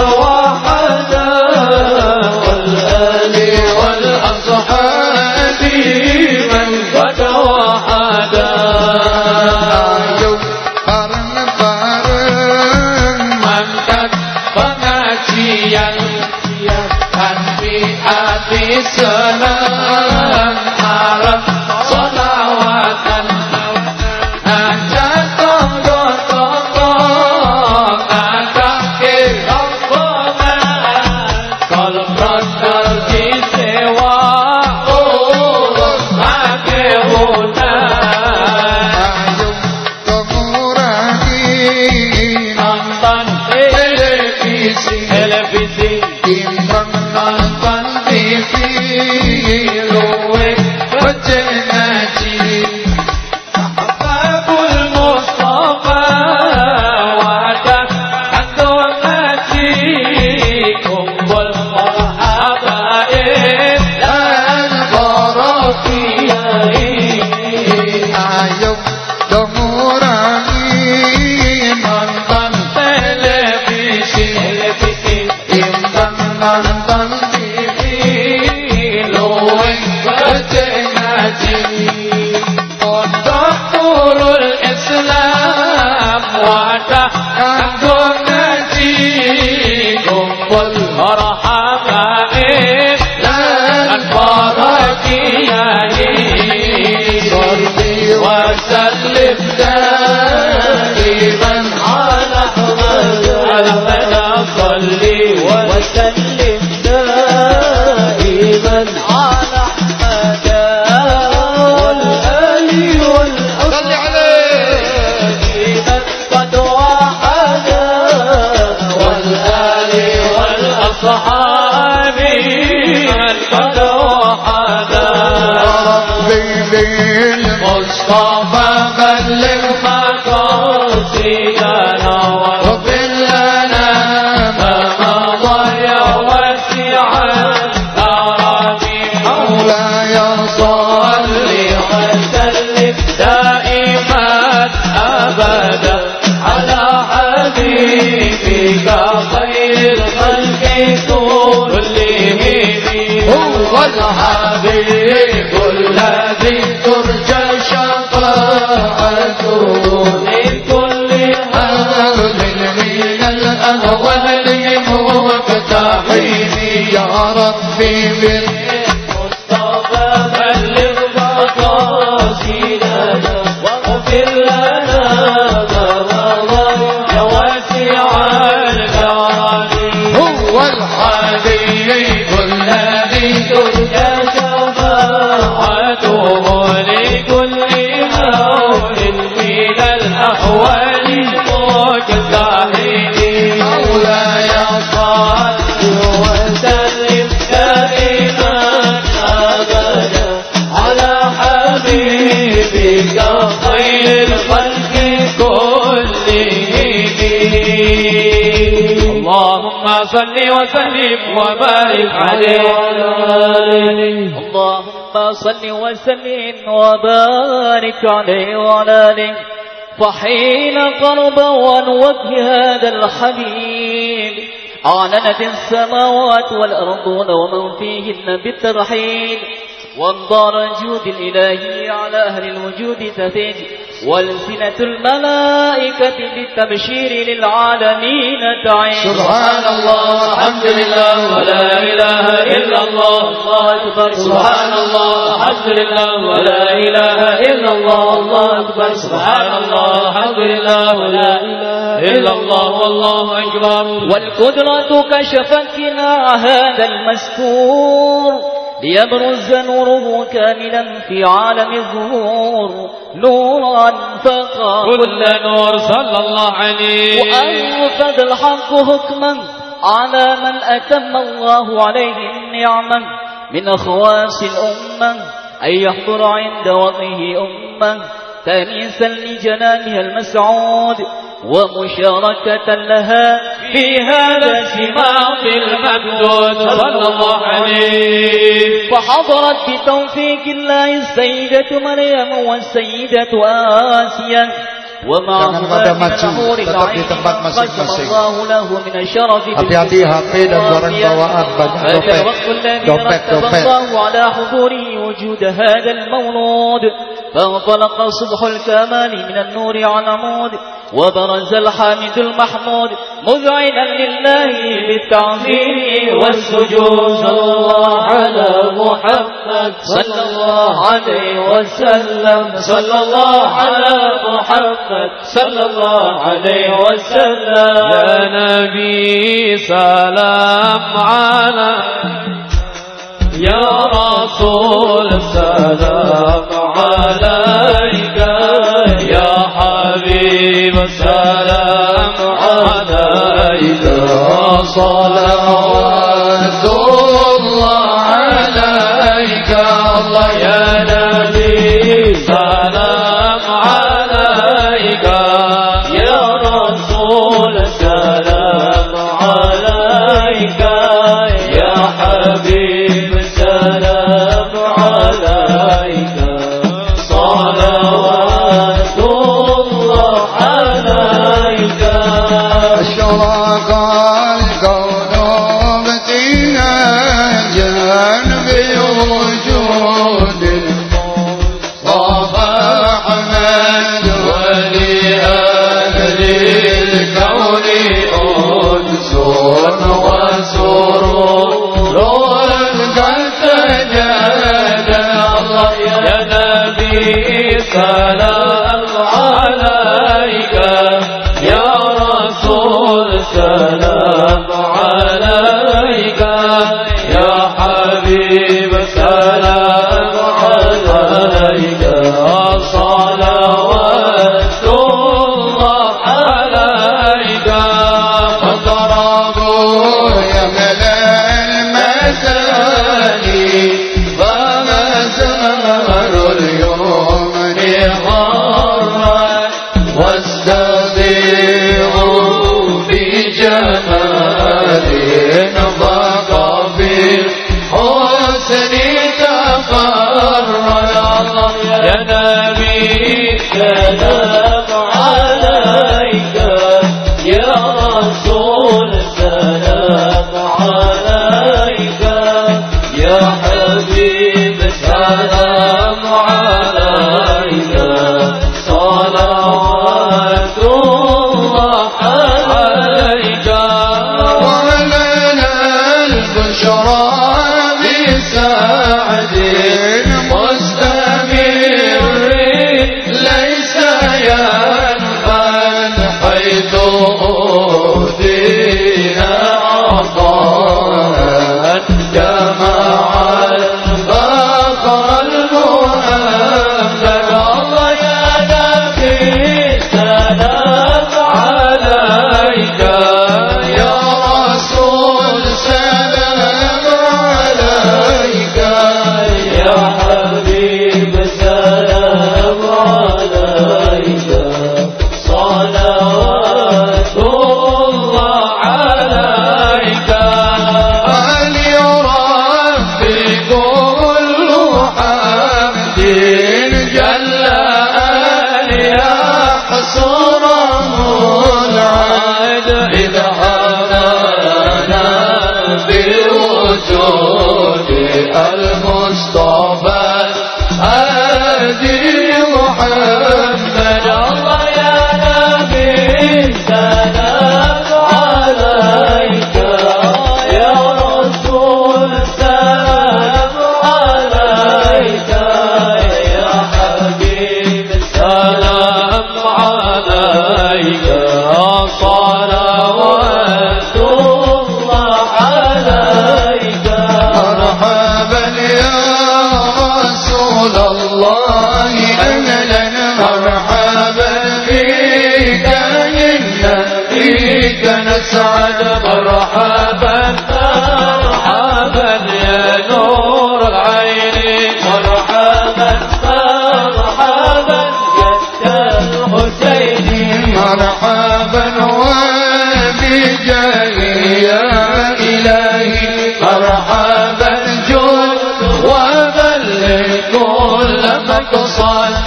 ربي بالقلب وسلم وبارك عليه. اللهم صل وسلم وبارك عليه وعلى آله. فحين قربا عن وجه هذا الحبيب أعلنت السماوات والأرضون ومن فيهن بالترحيب وانظار الجود الإلهي على أهل الوجود تفيد. والسنة الملائكة بالتبشير للعالمين تعين. سبحان الله الحمد لله ولا إله إلا الله. الله أكبر. سبحان الله الحمد لله ولا إله إلا الله. الله أكبر. سبحان الله الحمد لله ولا إله إلا الله. والله أكبر. والقدرة كشفت كناع هذا المستور ليبرز نوره كاملا في عالم الظهور نورا فقط كل نور صلى الله عليه. وأنفذ الحق حكما على من أتم الله عليه النعمة من خواص الأمة. أن يحضر عند وضعه أمة. تأنيسا لجنانها المسعود ومشاركة لها في هذا السماق الممدود. صلى الله عليه. فحضرت بتوفيق الله السيدة مريم والسيدة آسيا. tetap di tempat masing-masing. Hati-hati HP dan barang bawaan. banyak dompet, dompet, dompet. وجود هذا المولود. فانطلق صبح الكمال من النور على عمود وبرز الحامد المحمود مذعنا لله بالتعظيم والسجود. صلى الله على محمد صلى الله عليه وسلم. صلى الله على محمد صلى الله عليه وسلم. يا نبي سلام عليك يا رسول سلام عليك يا حبيب سلام عليك. صلوات حبيب السلام عليك. أصحاب Hello. of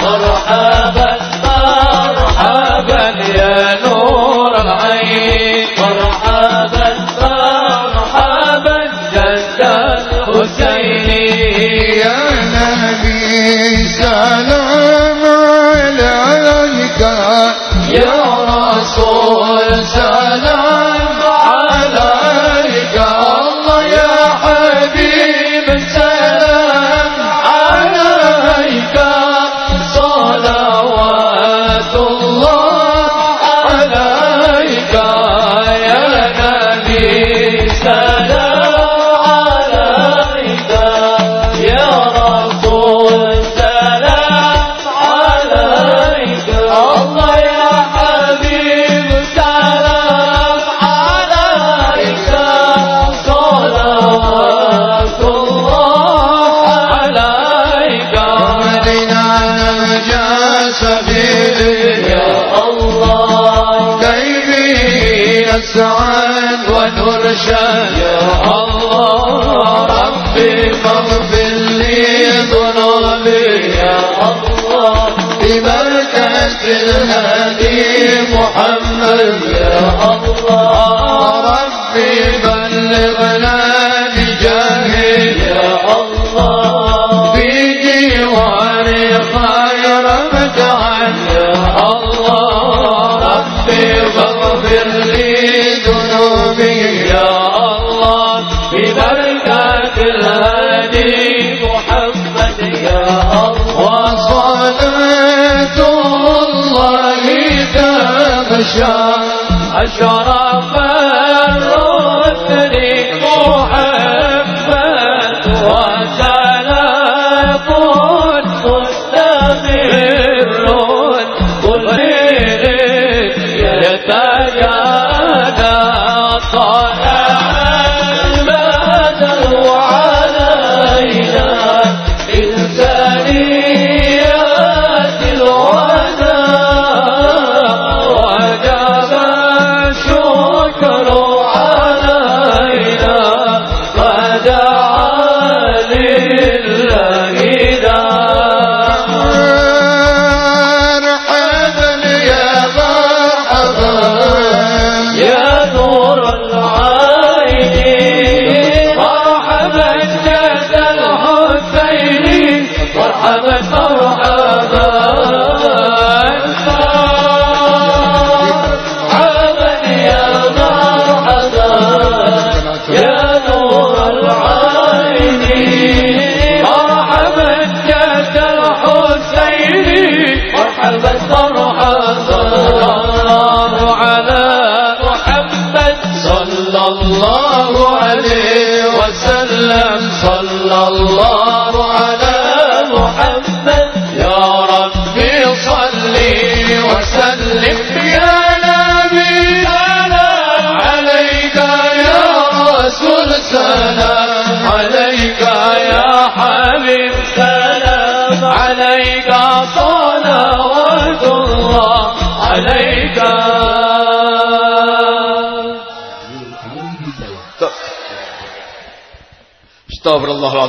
فرحان. ببركة الهدي محمد يا الله. ربي بلغنا أشرف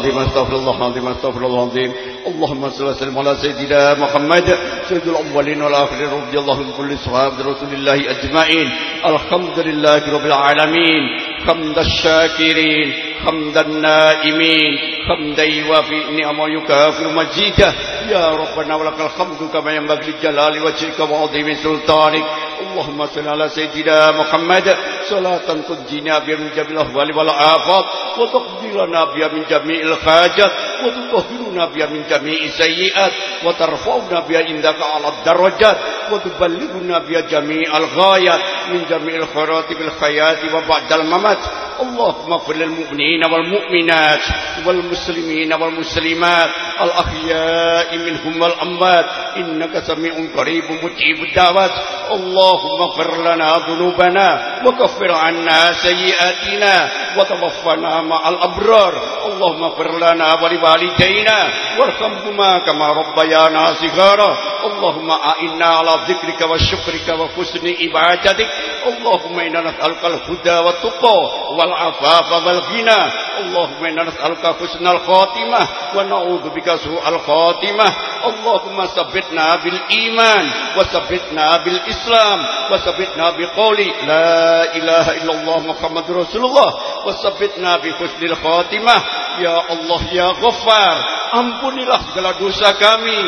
العظيم أستغفر الله العظيم أستغفر الله العظيم. اللهم صل وسلم على سيدنا محمد سيد الأولين والآخرين رضي الله عن كل صحابة رسول الله أجمعين. الحمد لله رب العالمين. حمد الشاكرين حمد النائمين. حمدا يوافي نعم ويكافئ مجيده. يا ربنا ولك الحمد كما ينبغي لجلال وجهك وعظيم سلطانك. اللهم صل على سيدنا محمد. صلاة تنجينا بها من جميع الأهوال والآفات. وتقضي لنا بها من جميع الحاجات وتطهرنا بها من جميع السيئات وترفعنا بها عندك على الدرجات وتبلغنا بها جميع الغايات من جميع الخيرات بالحياة وبعد الممات. اللهم اغفر للمؤمنين والمؤمنات والمسلمين والمسلمات الأحياء منهم والأموات إنك سميع قريب مجيب الدعوات. اللهم اغفر لنا ذنوبنا وكفر عنا سيئاتنا. وتوفنا مع الأبرار اللهم اغفر لنا ولوالدينا وارحمهما كما ربيانا صغارا اللهم أعنا على ذكرك وشكرك وحسن عبادتك اللهم إنا نسألك الهدى والتقى والعفاف والغنى Allahumma inna nas'aluka husnal khatimah wa na'udzubika su'al khatimah. Allahumma sabbitna bil iman wa sabbitna bil islam wa sabbitna bi qawli la ilaha illallah Muhammadur Rasulullah wa sabbitna bi husnil khatimah. Ya Allah ya Ghaffar, ampunilah segala dosa kami,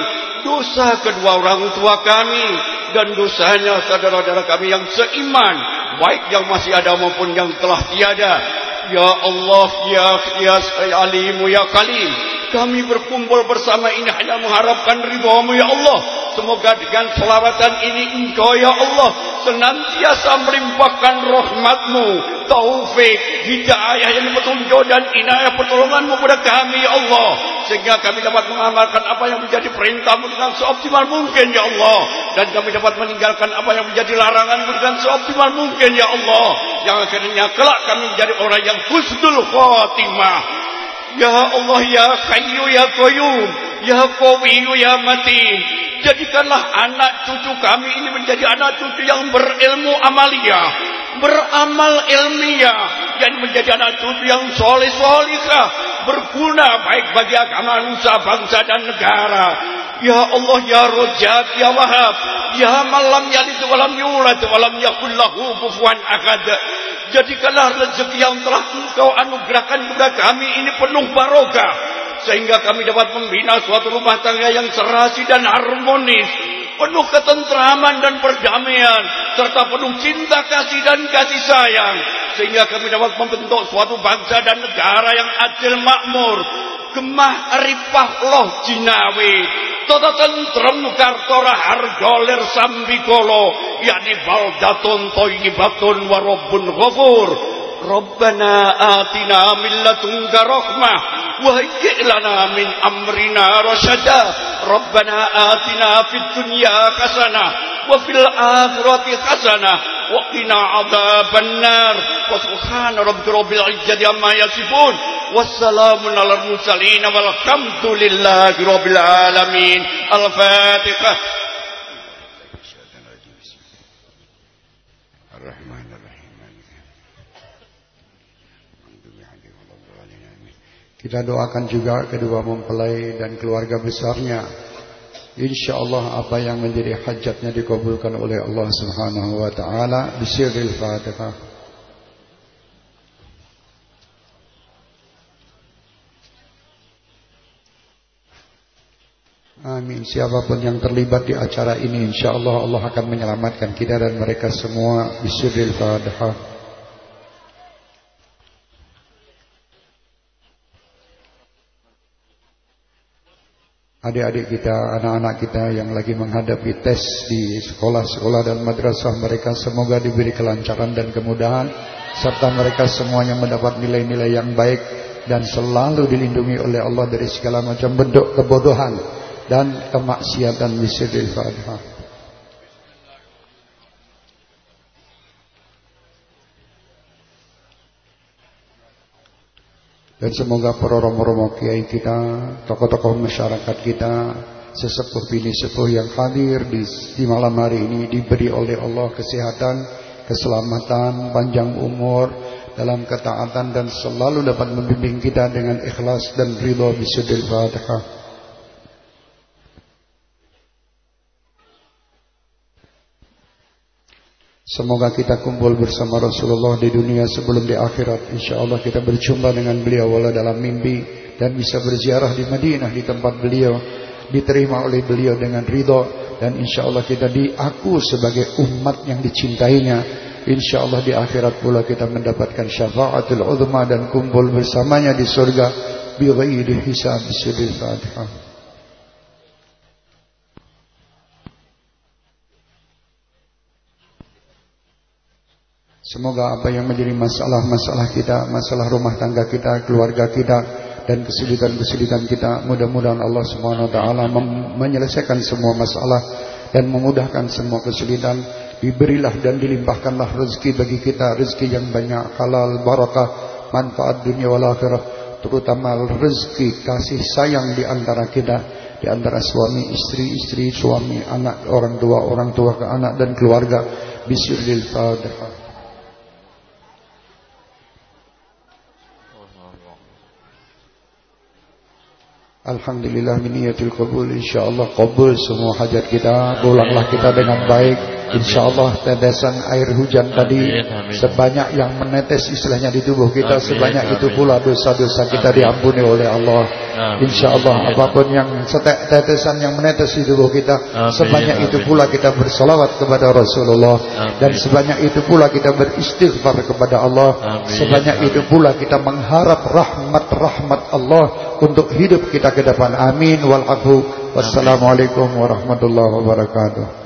dosa kedua orang tua kami dan dosanya saudara-saudara kami yang seiman, baik yang masih ada maupun yang telah tiada ya Allah ya ya alimu ya kalim kami berkumpul bersama ini hanya mengharapkan ridhamu ya Allah semoga dengan selawatan ini engkau ya Allah senantiasa melimpahkan rahmatmu taufik hidayah yang petunjuk dan inayah pertolonganmu kepada kami ya Allah. Sehingga kami dapat mengamalkan apa yang menjadi perintahmu dengan seoptimal mungkin ya Allah. Dan kami dapat meninggalkan apa yang menjadi laranganmu dengan seoptimal mungkin ya Allah. Yang akhirnya kelak kami menjadi orang yang husnul khatimah. Ya Allah ya Hayyu ya Qayyum Ya Qawiyu ya Matin Jadikanlah anak cucu kami ini menjadi anak cucu yang berilmu amalia. Beramal ilmiah. Dan menjadi anak cucu yang soleh solihah Berguna baik bagi agama nusa bangsa dan negara. Ya Allah ya Rojak ya Wahab. Ya malam yalid walam yulad walam yakul lahu kufuwan akad Jadikanlah rezeki yang telah engkau anugerahkan kepada kami ini penuh barokah. Sehingga kami dapat membina suatu rumah tangga yang serasi dan harmonis. Penuh ketentraman dan perdamaian. Serta penuh cinta kasih dan kasih sayang. Sehingga kami dapat membentuk suatu bangsa dan negara yang adil makmur. Gemah arifah loh jinawi Tota tentrem kartora hargoler sambikolo yakni baldatun toyibatun warobun ghafur ربنا آتنا من لدنك رحمة وهيئ لنا من أمرنا رشدا. ربنا آتنا في الدنيا حسنة وفي الآخرة حسنة وقنا عذاب النار. وسبحان رب رب العزة عما يصفون. والسلام على المرسلين والحمد لله رب العالمين. الفاتحة. Kita doakan juga kedua mempelai dan keluarga besarnya. Insya Allah apa yang menjadi hajatnya dikabulkan oleh Allah Subhanahu Wa Taala. Bismillahirrahmanirrahim. Amin. Siapa pun yang terlibat di acara ini, insya Allah Allah akan menyelamatkan kita dan mereka semua. Bismillahirrahmanirrahim. Adik-adik kita, anak-anak kita yang lagi menghadapi tes di sekolah-sekolah dan madrasah mereka semoga diberi kelancaran dan kemudahan serta mereka semuanya mendapat nilai-nilai yang baik dan selalu dilindungi oleh Allah dari segala macam bentuk kebodohan dan kemaksiatan bismillahirrahmanirrahim Fatihah. Dan semoga para romo-romo kiai kita, tokoh-tokoh masyarakat kita, sesepuh bini sepuh yang hadir di, di malam hari ini diberi oleh Allah kesehatan, keselamatan, panjang umur dalam ketaatan dan selalu dapat membimbing kita dengan ikhlas dan ridha bisudil Fatihah. Semoga kita kumpul bersama Rasulullah di dunia sebelum di akhirat. Insya Allah kita berjumpa dengan beliau walau dalam mimpi dan bisa berziarah di Madinah di tempat beliau diterima oleh beliau dengan ridho dan insya Allah kita diaku sebagai umat yang dicintainya. Insya Allah di akhirat pula kita mendapatkan syafaatul uzma dan kumpul bersamanya di surga bi ghairi hisab bismillahirrahmanirrahim. Semoga apa yang menjadi masalah-masalah kita, masalah rumah tangga kita, keluarga kita dan kesulitan-kesulitan kita, mudah-mudahan Allah Subhanahu wa taala menyelesaikan semua masalah dan memudahkan semua kesulitan. Diberilah dan dilimpahkanlah rezeki bagi kita, rezeki yang banyak, halal, barakah, manfaat dunia wal akhirah, terutama rezeki kasih sayang di antara kita, di antara suami, istri, istri, suami, anak, orang tua, orang tua ke anak dan keluarga. Bismillahirrahmanirrahim. Alhamdulillah miniatul qabul. Insyaallah qabul semua hajat kita. Pulanglah kita dengan baik InsyaAllah tetesan air hujan tadi Sebanyak yang menetes istilahnya di tubuh kita Sebanyak itu pula dosa-dosa kita diampuni oleh Allah. InsyaAllah apa pun yang tetesan yang menetes di tubuh kita Sebanyak itu pula kita bersalawat kepada Rasulullah. Dan sebanyak itu pula kita beristighfar kepada Allah. Sebanyak itu pula kita mengharap rahmat-rahmat Allah Untuk hidup kita ke depan. Amin. Wal Wassalamualaikum warahmatullahi wabarakatuh